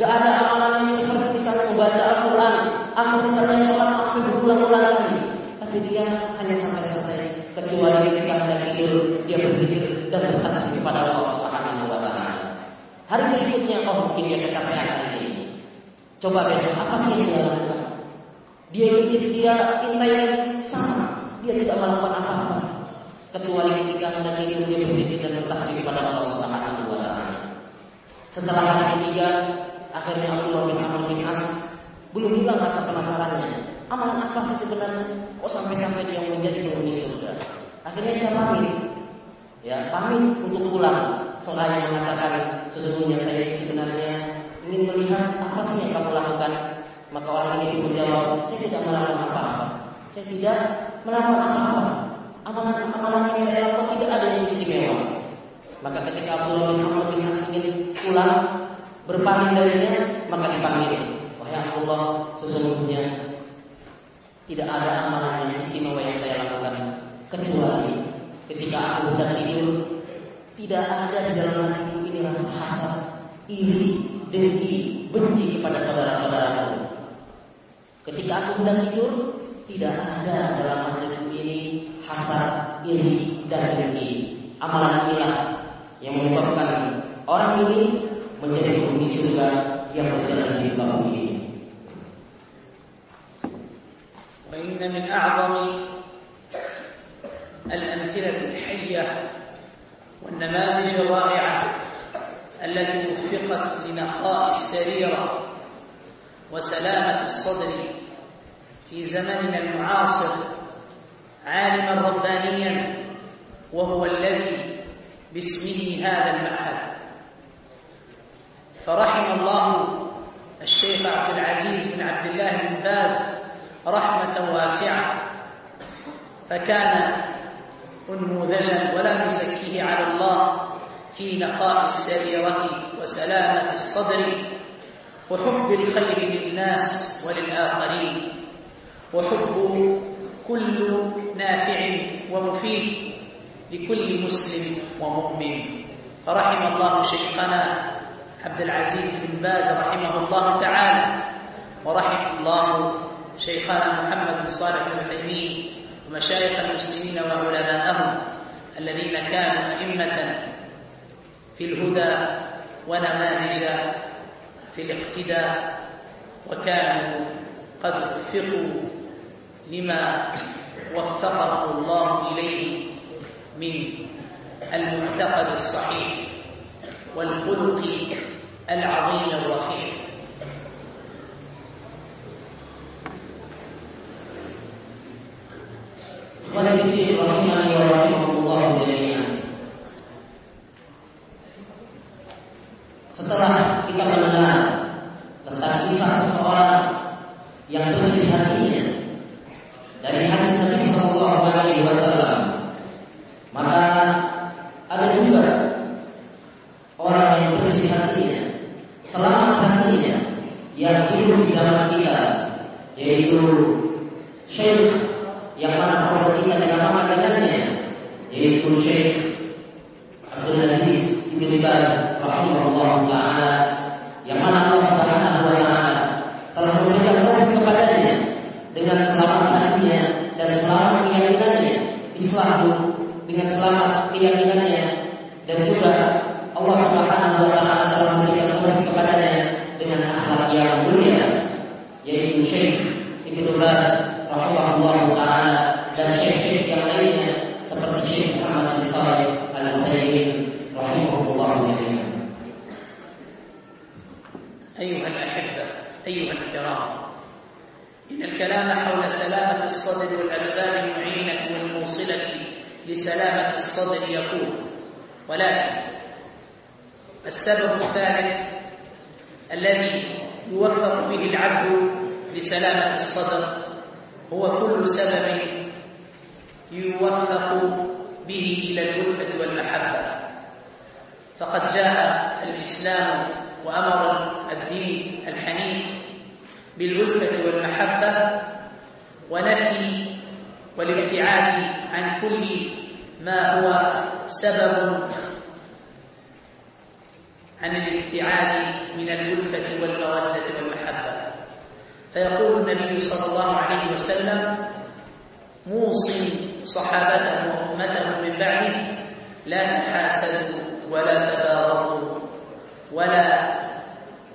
Gak ada amalan yang seperti misalnya membaca Al-Quran, atau misalnya sholat sampai berulang-ulang lagi tapi dia hanya santai-santai kecuali ketika hendak tidur dia berpikir dan bertasbih kepada Allah Subhanahu wa taala. Hari berikutnya oh mungkin dia kecapean hari ini. Coba besok apa sih yang dia lakukan? Dia ingin dia intai sama, dia tidak melakukan apa-apa kecuali ketika tidur dia berpikir dan bertasbih kepada Allah Subhanahu wa taala. Setelah hari ketiga, akhirnya Abdullah bin Amr bin As belum hilang rasa penasarannya. Amalan apa sih sebenarnya? Kok sampai-sampai dia menjadi penghuni surga? Akhirnya dia pamit. Ya pamit untuk pulang. Yang mengatakan sesungguhnya saya sebenarnya ingin melihat apa sih yang kamu lakukan. Maka orang ini menjawab saya tidak melakukan apa-apa. Saya tidak melakukan apa-apa amalan-amalan yang saya lakukan tidak ada yang istimewa maka ketika Abdullah bin Amr bin As ingin pulang berpaling darinya maka dipanggil. Wahai Allah sesungguhnya tidak ada amalan yang istimewa yang saya lakukan. Kecuali ketika aku hendak tidur tidak ada di dalam hatiku ini rasa hasad, iri, dengki, benci kepada saudara-saudaraku. Ketika aku hendak tidur tidak ada dalam hatiku ini hasad, iri, dan dengki. Amalan inilah yang menyebabkan orang ini menjadi penghuni surga yang berjalan di bawah ini. وإن من أعظم الأمثلة الحية والنماذج الرائعة التي وفقت لنقاء السريرة وسلامة الصدر في زمننا المعاصر عالما ربانيا وهو الذي باسمه هذا المعهد. فرحم الله الشيخ عبد العزيز بن عبد الله بن باز رحمة واسعة. فكان أنموذجا ولا نزكيه على الله في نقاء السريرة وسلامة الصدر وحب الخير للناس وللآخرين. وحب كل نافع ومفيد لكل مسلم ومؤمن. فرحم الله شيخنا عبد العزيز بن باز رحمه الله تعالى ورحم الله شيخنا محمد بن صالح العثيمين ومشايخ المسلمين وعلماءهم الذين كانوا أئمة في الهدى ونماذج في الاقتداء وكانوا قد وفقوا لما وفقه الله إليه من المعتقد الصحيح والخلق العظيم الرفيع. Setelah kita mendengar tentang kisah seseorang yang bersih hatinya dari hadis Nabi Sallallahu Alaihi Wasallam, maka ada juga orang yang bersih hatinya, selamat hatinya yang hidup di zaman kita, yaitu Syekh yang mana kalau kita dengan nama dengannya yaitu Syekh Abdul Aziz Ibn Baz rahimahullah taala لسلامة الصدر يقول. ولكن السبب الثالث الذي يوفق به العبد لسلامة الصدر هو كل سبب يوفق به إلى الألفة والمحبة. فقد جاء الإسلام وأمر الدين الحنيف بالألفة والمحبة ونفي والابتعاد عن كل ما هو سبب عن الابتعاد من الألفة والمودة والمحبة. فيقول النبي صلى الله عليه وسلم موصي صحابته وأمته من بعده لا تحاسدوا ولا تباغضوا ولا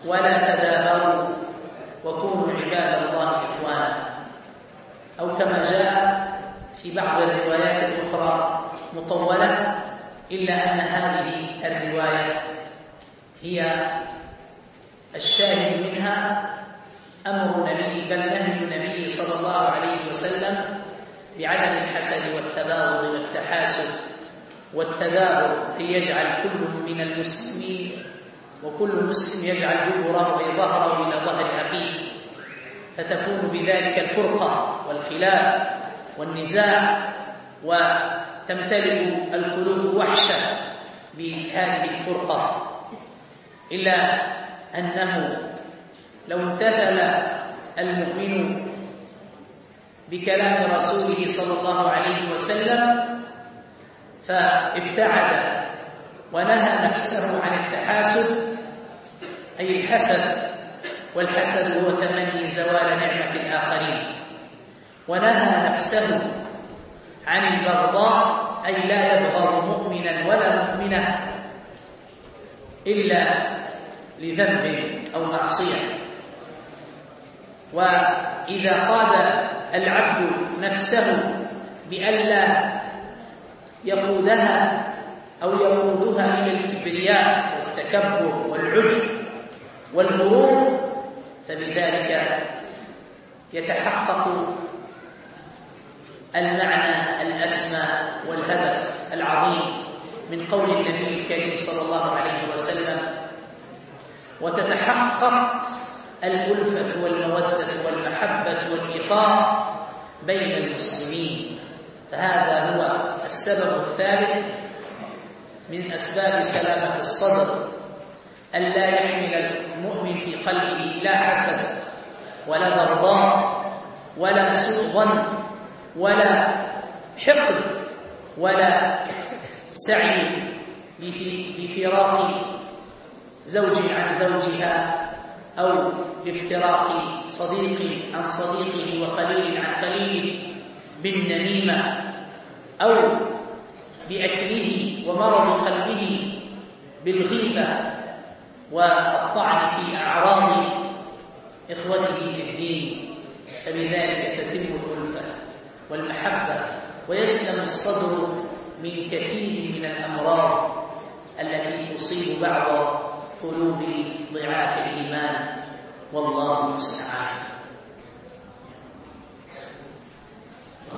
ولا تدابروا وكونوا عباد الله إخوانا. أو كما جاء في بعض الروايات الأخرى مطولة إلا أن هذه الرواية هي الشاهد منها أمر النبي بل نهي النبي صلى الله عليه وسلم بعدم الحسد والتباغض والتحاسد والتدابر أن يجعل كل من المسلمين وكل مسلم يجعل دبره ظهره إلى ظهر أخيه فتكون بذلك الفرقة والخلاف. والنزاع وتمتلئ القلوب وحشة بهذه الفرقة. إلا أنه لو امتثل المؤمن بكلام رسوله صلى الله عليه وسلم فابتعد ونهى نفسه عن التحاسد أي الحسد والحسد هو تمني زوال نعمة الآخرين. ونهى نفسه عن البغضاء أي لا يبغض مؤمنا ولا مؤمنة إلا لذنب أو معصية. وإذا قاد العبد نفسه بألا يقودها أو يقودها إلى الكبرياء والتكبر والعجب والغرور فبذلك يتحقق المعنى الأسمى والهدف العظيم من قول النبي الكريم صلى الله عليه وسلم وتتحقق الألفة والمودة والمحبة والإخاء بين المسلمين فهذا هو السبب الثالث من أسباب سلامة الصدر ألا يحمل المؤمن في قلبه لا حسد ولا بغضاء ولا سوء ظن ولا حقد ولا سعي بفراق زوج عن زوجها أو بافتراق صديق عن صديقه وخليل عن خليل بالنميمة أو بأكله ومرض قلبه بالغيبة والطعن في أعراض إخوته في الدين فبذلك تتم الألفة والمحبة ويسلم الصدر من كثير من الأمراض التي تصيب بعض قلوب ضعاف الإيمان. والله المستعان.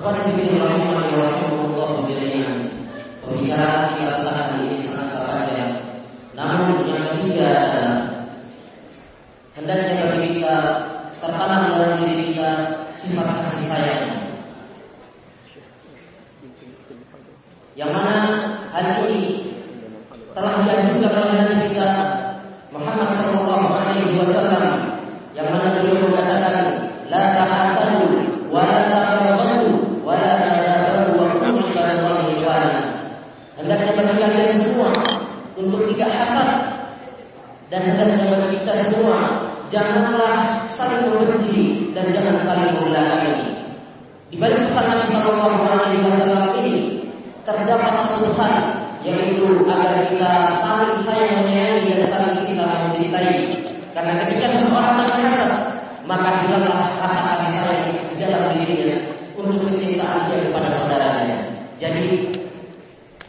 قال ابن رحمه الله الله جميعا وبكاره إلى namun yang ketiga adalah hendaknya bagi kita tertanam dalam diri kita sifat kasih sayang. Yang mana hari ini Telah diajukan oleh Nabi kita Muhammad Sallallahu Alaihi Wasallam Yang mana beliau mengatakan La tahasadu Wa la tahabadu Wa la tadabadu Wa kumul ibadallahi ibadallahi hendaknya bagi kalian semua untuk tidak hasad dan hendaknya bagi kita semua janganlah saling membenci dan jangan saling membelakangi. Di balik pesan Nabi Sallallahu Alaihi Wasallam ini terdapat satu pesan yaitu agar kita saling sayang menyayangi dan saling cinta mencintai. Karena ketika seseorang hasad, maka hilanglah rasa kasih sayang di dalam dirinya untuk kecintaan dia kepada saudaranya. Jadi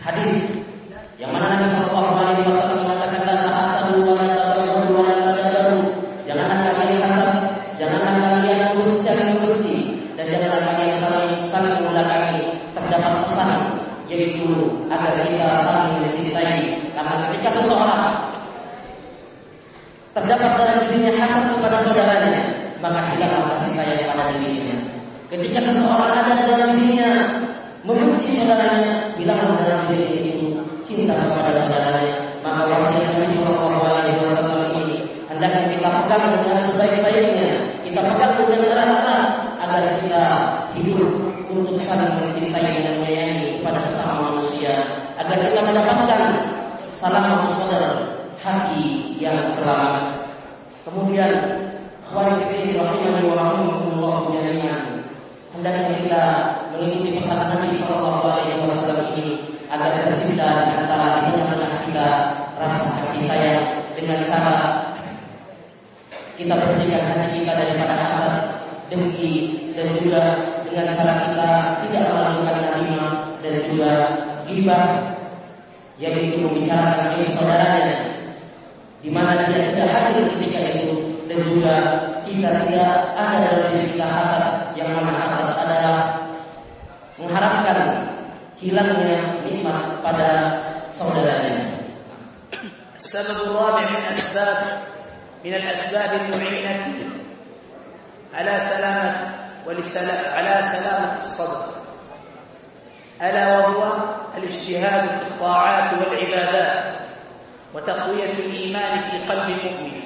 hadis yang mana Nabi Shallallahu Alaihi Wasallam mengatakan la tahasadu wa la tabaghadu wa la tadabaru. Janganlah kalian hasad, janganlah kalian benci saling membenci dan janganlah kalian saling saling membelakangi. Terdapat pesan yaitu agar kita saling mencintai. Karena ketika seseorang terdapat dalam dirinya hasad kepada saudaranya, maka hilanglah kasih sayang pada dirinya. Ketika seseorang ada dalam dirinya membenci saudaranya, bilanglah dalam diri itu cinta kepada saudaranya. Maka wasiat Nabi Shallallahu Alaihi Wasallam ini hendaknya kita pegang dengan sebaik-baiknya, kita pegang dengan erat-erat agar kita hidup untuk saling mencintai dan menyayangi kepada sesama manusia, agar kita mendapatkan salam sadar hati yang selamat. Kemudian, khawati rahimani wa rahimahullah jami'an hendaknya kita mengikuti pesan Nabi Shallallahu Alaihi Wasallam ini agar tercipta di antara di tengah kita rasa kasih sayang dengan cara kita bersihkan hati kita daripada hasad, dengki dan juga dengan cara kita tidak melakukan namimah dan juga ghibah yaitu membicarakan aib saudaranya di mana dia tidak hadir ketika itu dan juga kita tidak ada dalam diri kita hasad yang mana hasad adalah mengharapkan hilangnya nikmat pada saudaranya. السبب الرابع من أسباب من الأسباب المعينة على سلامة ولسلام على سلامة الصدر ألا وهو الاجتهاد في الطاعات والعبادات وتقوية الإيمان في قلب المؤمن.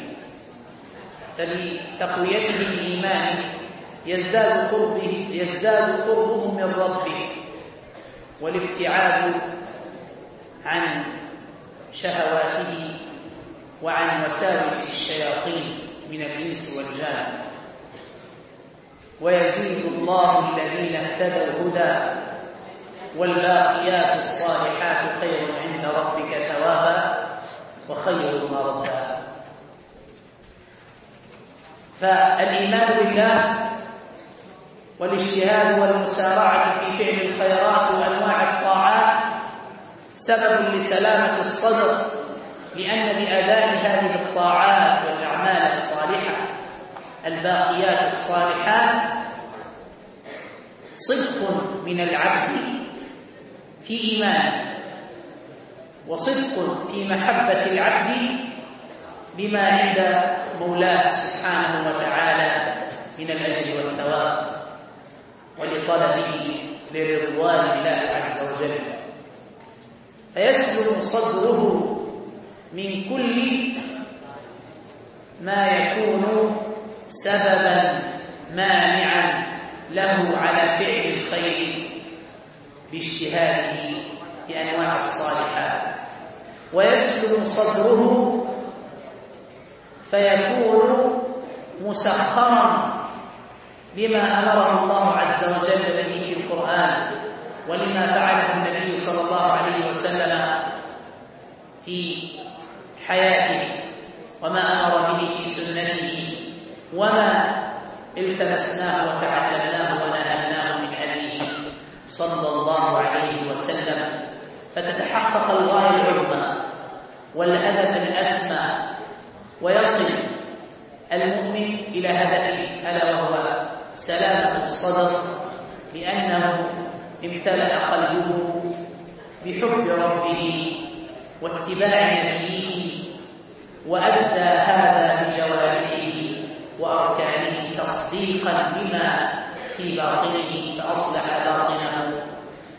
فلتقويته الإيمان يزداد قربه يزداد قربه من ربه والابتعاد عن شهواته وعن وساوس الشياطين من الإنس والجان. ويزيد الله الذين اهتدوا هدى والباقيات الصالحات خير عند ربك ثوابا وخير مردا فالإيمان بالله والاجتهاد والمسارعة في فعل الخيرات وأنواع الطاعات سبب لسلامة الصدر لأن بأداء هذه الطاعات والأعمال الصالحة الباقيات الصالحات صدق من العبد في إيمانه وصدق في محبة العبد بما عند مولاه سبحانه وتعالى من الأجر والثواب ولطلبه لرضوان الله عز وجل. فيسلم صدره من كل ما يكون سببا مانعا له على فعل الخير. باجتهاده في أنواع الصالحات. ويسلم صدره فيكون مسخرا لما أمره الله عز وجل به في القرآن ولما فعله النبي صلى الله عليه وسلم في حياته وما أمر به في سنته وما التمسناه وتعلمناه هديه صلى الله عليه وسلم فتتحقق الغايه العظمى والهدف الأسمى ويصل المؤمن إلى هدفه ألا وهو سلامه الصدر لأنه امتلأ قلبه بحب ربه واتباع نبيه وأدى هذا بجوارحه وأركانه تصديقا بما في باطنه فأصلح باطنه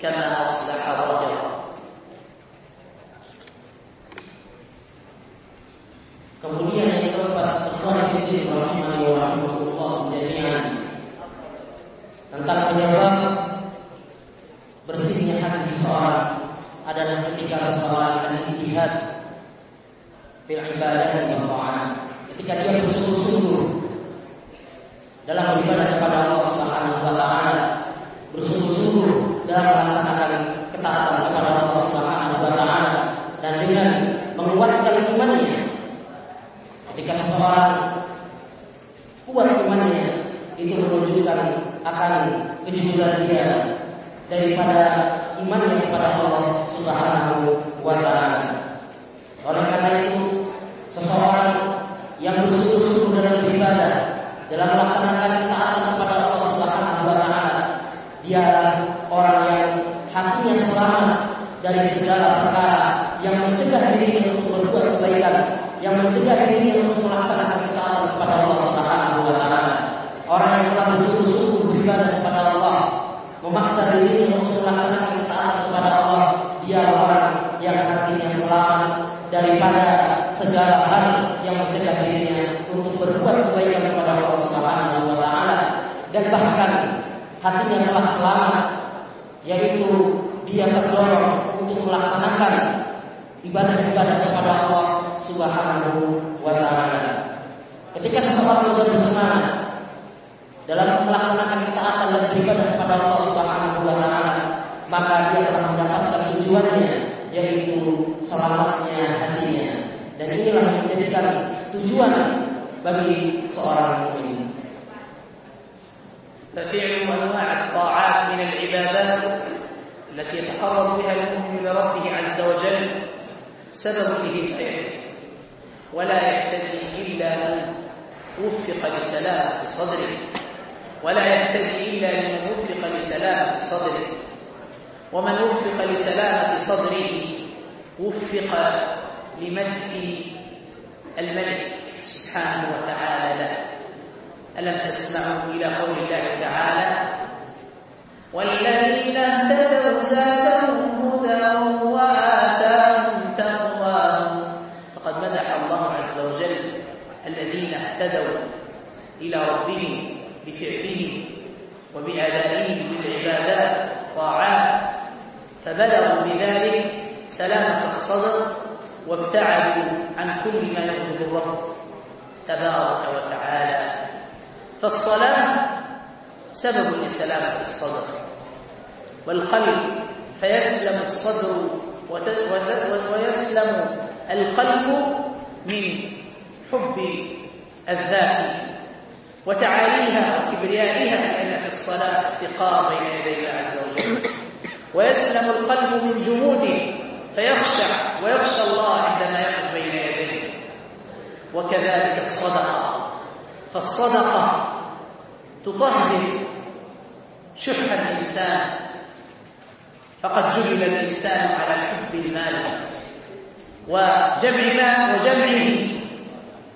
كما أصلح ظاهره Kemudian yang keempat, ikhwan fillah rahimani wa rahmatullah jami'an. Tentang penyebab bersihnya hati seseorang adalah ketika seseorang akan ijtihad fil ibadah dan ta'at. Ketika dia bersungguh-sungguh dalam beribadah kepada Allah Subhanahu wa taala, bersungguh-sungguh dalam melaksanakan ketaatan kepada Allah Subhanahu wa taala dan dengan menguatkan imannya. Ketika seseorang kuat imannya, itu menunjukkan akan kejujuran dia daripada imannya kepada Allah Subhanahu wa taala. Oleh karena itu, seseorang yang bersungguh-sungguh dalam beribadah, dalam melaksanakan ketaatan kepada Allah Subhanahu wa taala, dia orang yang hatinya selamat dari segala perkara yang mencegah dirinya untuk berbuat kebaikan, yang mencegah dirinya untuk melaksanakan ketaatan kepada Allah Subhanahu wa taala. Orang yang telah bersungguh-sungguh beribadah kepada Allah, memaksa dirinya untuk melaksanakan ketaatan kepada Allah, dia orang yang hatinya selamat daripada segala hal yang mencegah dirinya untuk berbuat kebaikan kepada Allah Subhanahu wa taala dan bahkan hatinya telah selamat yaitu dia terdorong untuk melaksanakan ibadah-ibadah kepada Allah Subhanahu wa taala. Ketika seseorang sudah bersama dalam melaksanakan ketaatan dan beribadah kepada Allah Subhanahu wa taala, maka dia telah mendapatkan tujuannya yaitu selamatnya hatinya. Dan inilah yang menjadikan tujuan bagi seorang mukmin. ففعل انواع الطاعات من العبادات التي يتقرب بها المؤمن لربه عز وجل سبب لهدايته ولا يهتدي إلا من وفق لسلامه صدره. ولا يهتدي إلا لمن وفق لسلامه صدره. ومن وفق لسلامه صدره وفق لمدح الملك سبحانه وتعالى له. ألم تسمعوا إلى قول الله تعالى والذين اهتدوا زادهم هدى وآتاهم تقواهم فقد مدح الله عز وجل الذين اهتدوا إلى ربهم بفعلهم وبأدائهم بالعبادات طاعات فبلغوا بذلك سلامة الصدر وابتعدوا عن كل ما يغضب الرب تبارك وتعالى. فالصلاة سبب لسلامة الصدر. والقلب فيسلم الصدر ويسلم القلب من حب الذات وتعاليها وكبريائها لأن في الصلاة افتقار بين يدي الله عز وجل. ويسلم القلب من جموده فيخشع ويخشى الله عندما يقف بين يديه. وكذلك الصدقة فالصدقة تطهر شح الإنسان فقد جبل الإنسان على حب المال. وجمع ما وجمعه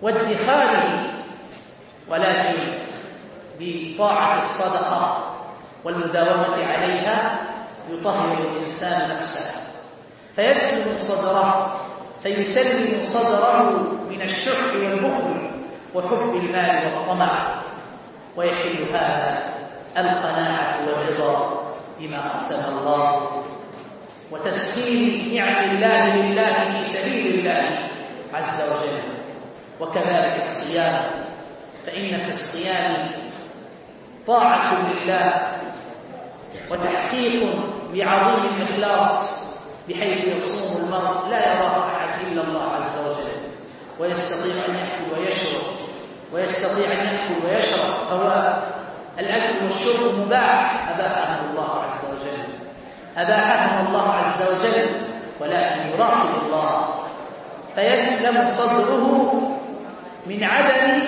وادخاره ولكن بطاعة الصدقة والمداومة عليها يطهر الإنسان نفسه. فيسلم صدره فيسلم صدره من الشح والبخل وحب المال والطمع. ويحل هذا القناعة والرضا. بما قسم الله. وتسخير نعم الله لله في سبيل الله عز وجل. وكذلك الصيام. فإن في الصيام طاعة لله وتحقيق لعظيم الإخلاص بحيث يصوم المرء لا يراه أحد إلا الله عز وجل. ويستطيع أن يأكل ويشرب. ويستطيع أن يأكل ويشرب. فهو الأكل والشرب مباح. أباحه الله عز وجل. أباحهم الله عز وجل ولكن يراقب الله. فيسلم صدره من عدم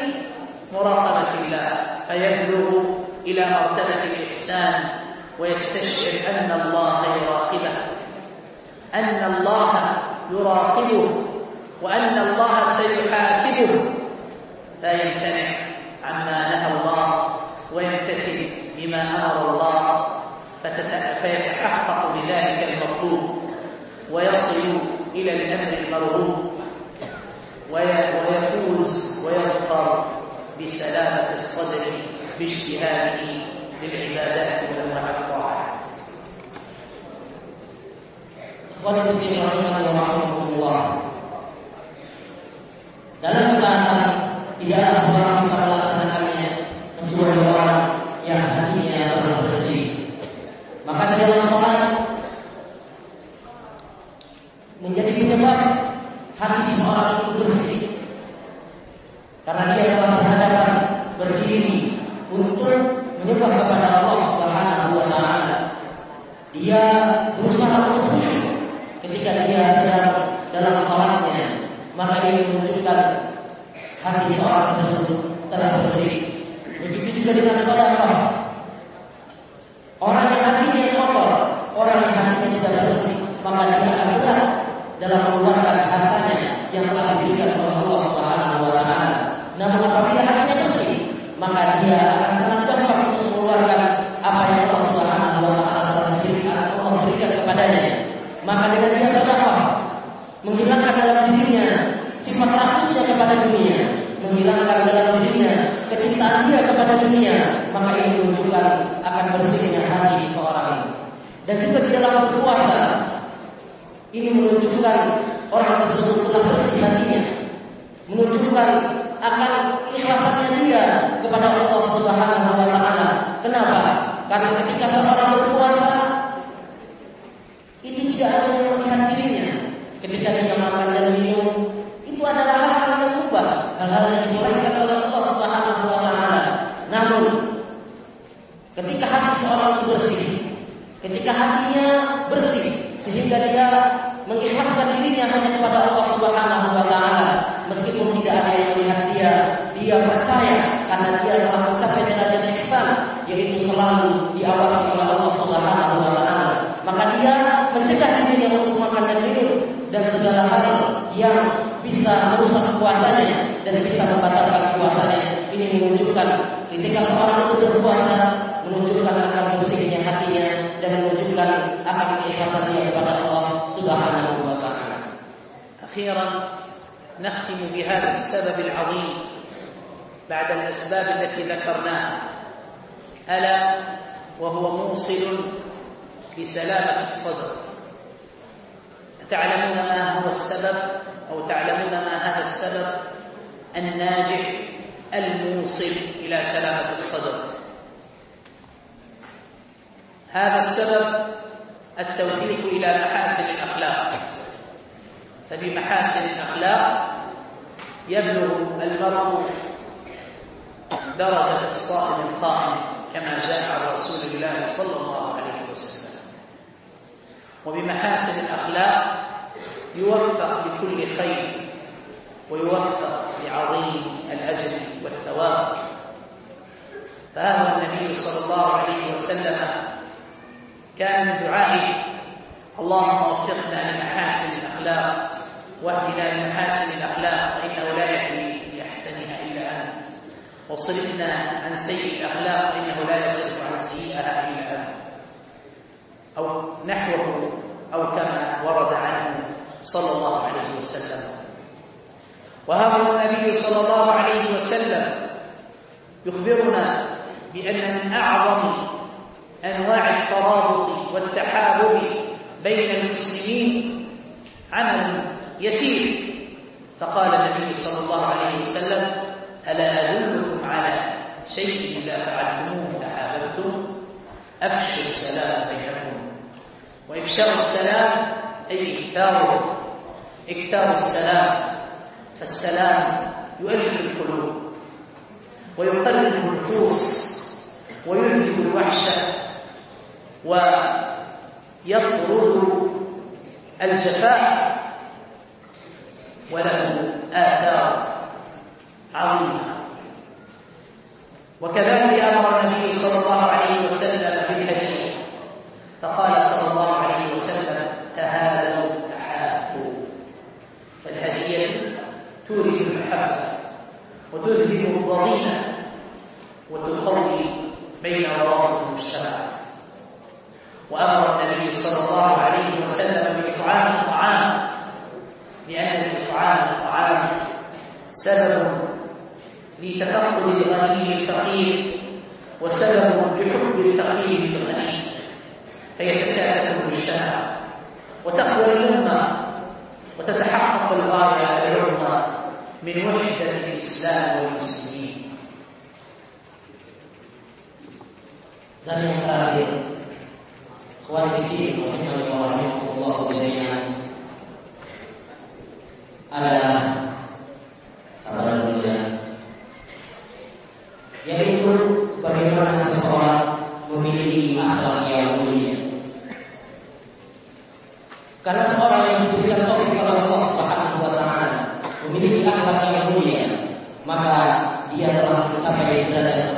مراقبة الله. فيبلغ إلى مرتبة الإحسان ويستشعر أن الله يراقبه. أن الله يراقبه وأن الله سيحاسبه. فيمتنع عما نهى الله ويمتثل بما أمر الله فيتحقق بذلك المطلوب ويصل إلى الأمر المرغوب ويفوز ويظفر بسلامة الصدر باجتهاده للعبادات وأنواع الطاعات. Ikhwan rahimani wa rahmatullah. Dalam kata tidaklah seorang المرء درجة الصائم القائم كما جاء عن رسول الله صلى الله عليه وسلم. وبمحاسن الأخلاق يوفق لكل خير ويوفق لعظيم الأجر والثواب. فهذا النبي صلى الله عليه وسلم كان من دعائه اللهم وفقنا لمحاسن الأخلاق واهدنا لمحاسن الأخلاق فإنه لا يهدي وصرفنا عن سيء الأخلاق إنه لا يصرف عن سيئها إلا أنا أو نحوه أو كما ورد عنه صلى الله عليه وسلم. وهذا النبي صلى الله عليه وسلم يخبرنا بأن من أعظم أنواع الترابط والتحابب بين المسلمين عمل يسير. فقال النبي صلى الله عليه وسلم ألا أدلكم على شيء إذا فعلتموه تحاببتم أفشوا السلام بينكم. وإفشاء السلام أي إكثاره. إكثار السلام. فالسلام يؤلف القلوب ويقرب النفوس وينهز الوحش ويطرد الجفاء وله آثار عظيما وكذلك أمر النبي صلى الله عليه وسلم بالهديه فقال صلى الله عليه وسلم تهالوا تحاكوا فالهدية تورث المحبة وتذهب الضغينة وتقوي بين روابط المجتمع. وأمر النبي صلى الله عليه وسلم بإطعام الطعام لأن الإطعام الطعام سبب لتفقد الغني الفقير وسبب لحب الفقير الغني فيتكاتف الشعر وتقوى الأمة وتتحقق الغاية العظمى من وحدة الإسلام والمسلمين. لم يكافئ اخواني الدين رحمني ورحمكم الله جميعا. على صلاه الجنه yaitu bagaimana seseorang memiliki akhlak yang mulia. Karena seseorang yang diberikan topik kepada Allah Subhanahu wa taala memiliki akhlak yang mulia, maka dia telah mencapai derajat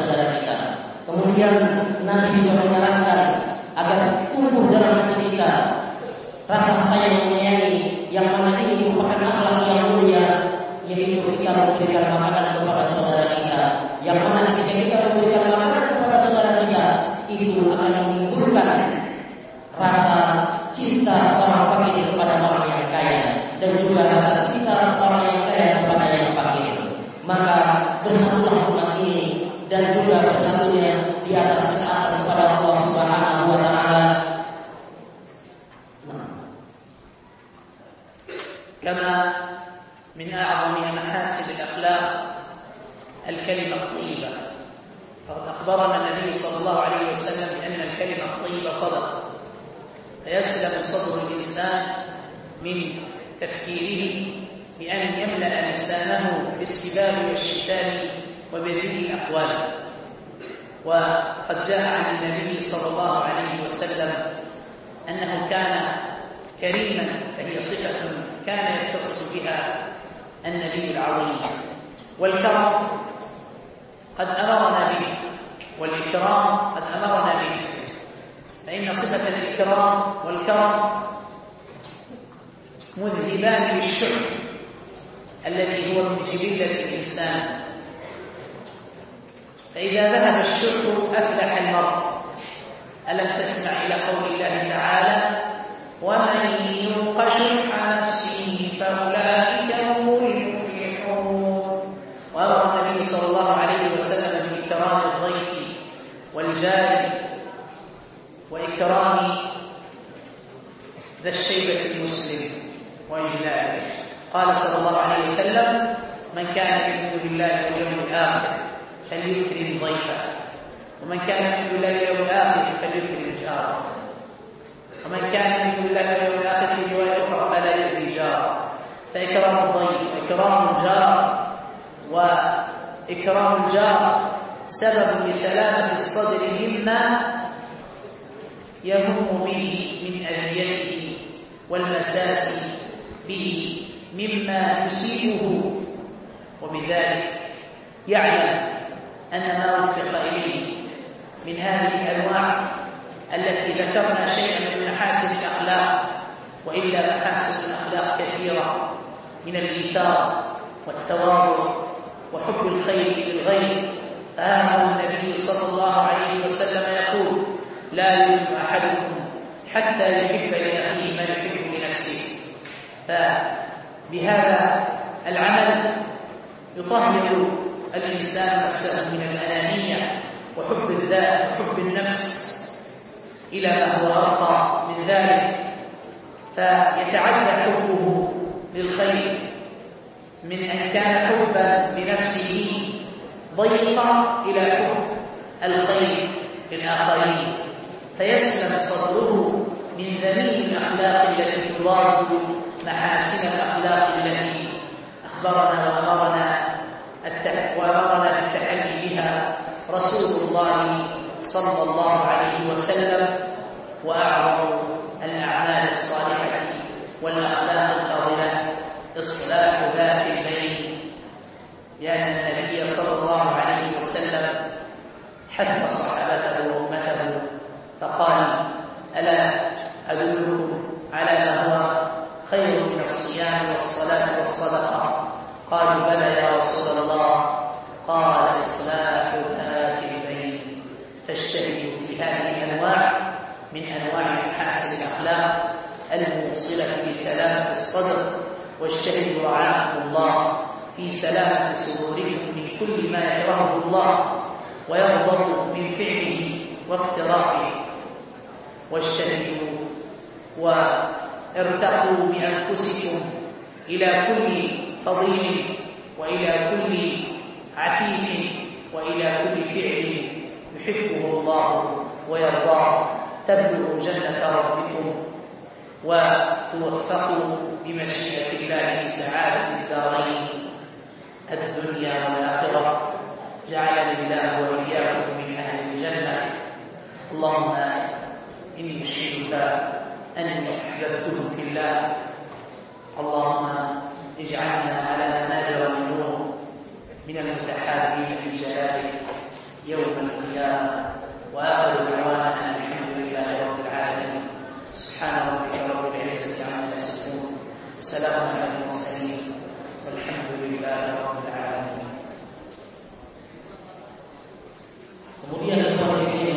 saudara kita. Kemudian Nabi juga menyarankan agar tumbuh dalam hati kita rasa sayang menyayangi yang mana ini merupakan akhlak yang mulia yaitu kita memberikan makanan kepada saudara kita yang mana ketika kita memberikan makanan kepada saudara kita itu akan menimbulkan rasa cinta seorang fakir kepada orang yang kaya dan juga rasa cinta seorang yang kaya kepada yang fakir maka bersatulah أخبرنا النبي صلى الله عليه وسلم بأن الكلمة الطيبة صدقة فيسلم صدر الإنسان من تفكيره بأن يملأ لسانه بالسباب والشتام وبذل الأقوال وقد جاء عن النبي صلى الله عليه وسلم أنه كان كريما فهي صفة كان يتصف بها النبي العظيم. والكرم قد أمرنا به. والإكرام قد أمرنا به. فإن صفة الإكرام والكرم مذهبان للشح الذي هو من جبلة الإنسان. فإذا ذهب الشح أفلح المرء. ألم تسمع إلى قول الله تعالى ومن يوق شح نفسه فأولئك هم المفلحون وأمر النبي صلى الله عليه وسلم بإكرام الضيف والجار وإكرام ذا الشيبة المسلم وإجلاله. قال صلى الله عليه وسلم من كان يؤمن بالله واليوم الآخر فليكرم ضيفه ومن كان يؤمن بالله واليوم الآخر فليكرم جاره. ومن كان يؤمن بالله واليوم الآخر في رواية أخرى فلا يؤذي جاره. فإكرام الضيف إكرام الجار وإكرام الجار سبب لسلامة الصدر مما يهم به من أذيته والمساس به مما يصيبه وبذلك يعلم أن ما وفق إليه من هذه الأنواع التي ذكرنا شيئا من محاسن الأخلاق وإلا محاسن الأخلاق كثيرة من الإيثار والتواضع وحب الخير للغير. فهذا النبي صلى الله عليه وسلم لا يؤمن أحدكم حتى يحب لأخيه ما يحب لنفسه. فبهذا العمل يطهر الإنسان نفسه من الأنانية وحب الذات وحب النفس إلى ما هو أرقى من ذلك. فيتعدى حبه للخير من أن كان حبا لنفسه ضيقا إلى حب الخير للآخرين فيسلم صدره من ذنيب الأخلاق التي تضاد محاسن الأخلاق التي أخبرنا وأمرنا وأمرنا بالتحلي بها رسول الله صلى الله عليه وسلم وأعظم الأعمال الصالحة والأخلاق الفاضلة إصلاح ذات البين لأن النبي صلى الله عليه وسلم حث صحابته وأمته فقال ألا أدلكم على ما هو خير من الصيام والصلاة والصدقة؟ قالوا بلى يا رسول الله. قال إصلاح ذات البين فاجتهدوا في هذه الأنواع من أنواع محاسن الأخلاق الموصلة في سلامة الصدر واجتهدوا رعاكم الله في سلامة صدوركم من كل ما يكرهه الله ويغضب من فعله واقترافه واجتهدوا وارتقوا بأنفسكم إلى كل فضيل وإلى كل عفيف وإلى كل فعل يحبه الله ويرضاه. تبلغوا جنة ربكم وتوفقوا بمشيئة الله سعادة الدارين. الدنيا والآخرة. جعلني الله وإياكم من أهل الجنة. اللهم إني أشهدك أنني أحببتهم في الله. اللهم اجعلنا على ما جرى النور من المتحابين في جلالك يوم القيامة. وآخر دعوانا الحمد لله رب العالمين. سبحان ربك رب العزة عما يصفون. وسلام على المرسلين. والحمد لله رب العالمين. Kemudian yang kedua ini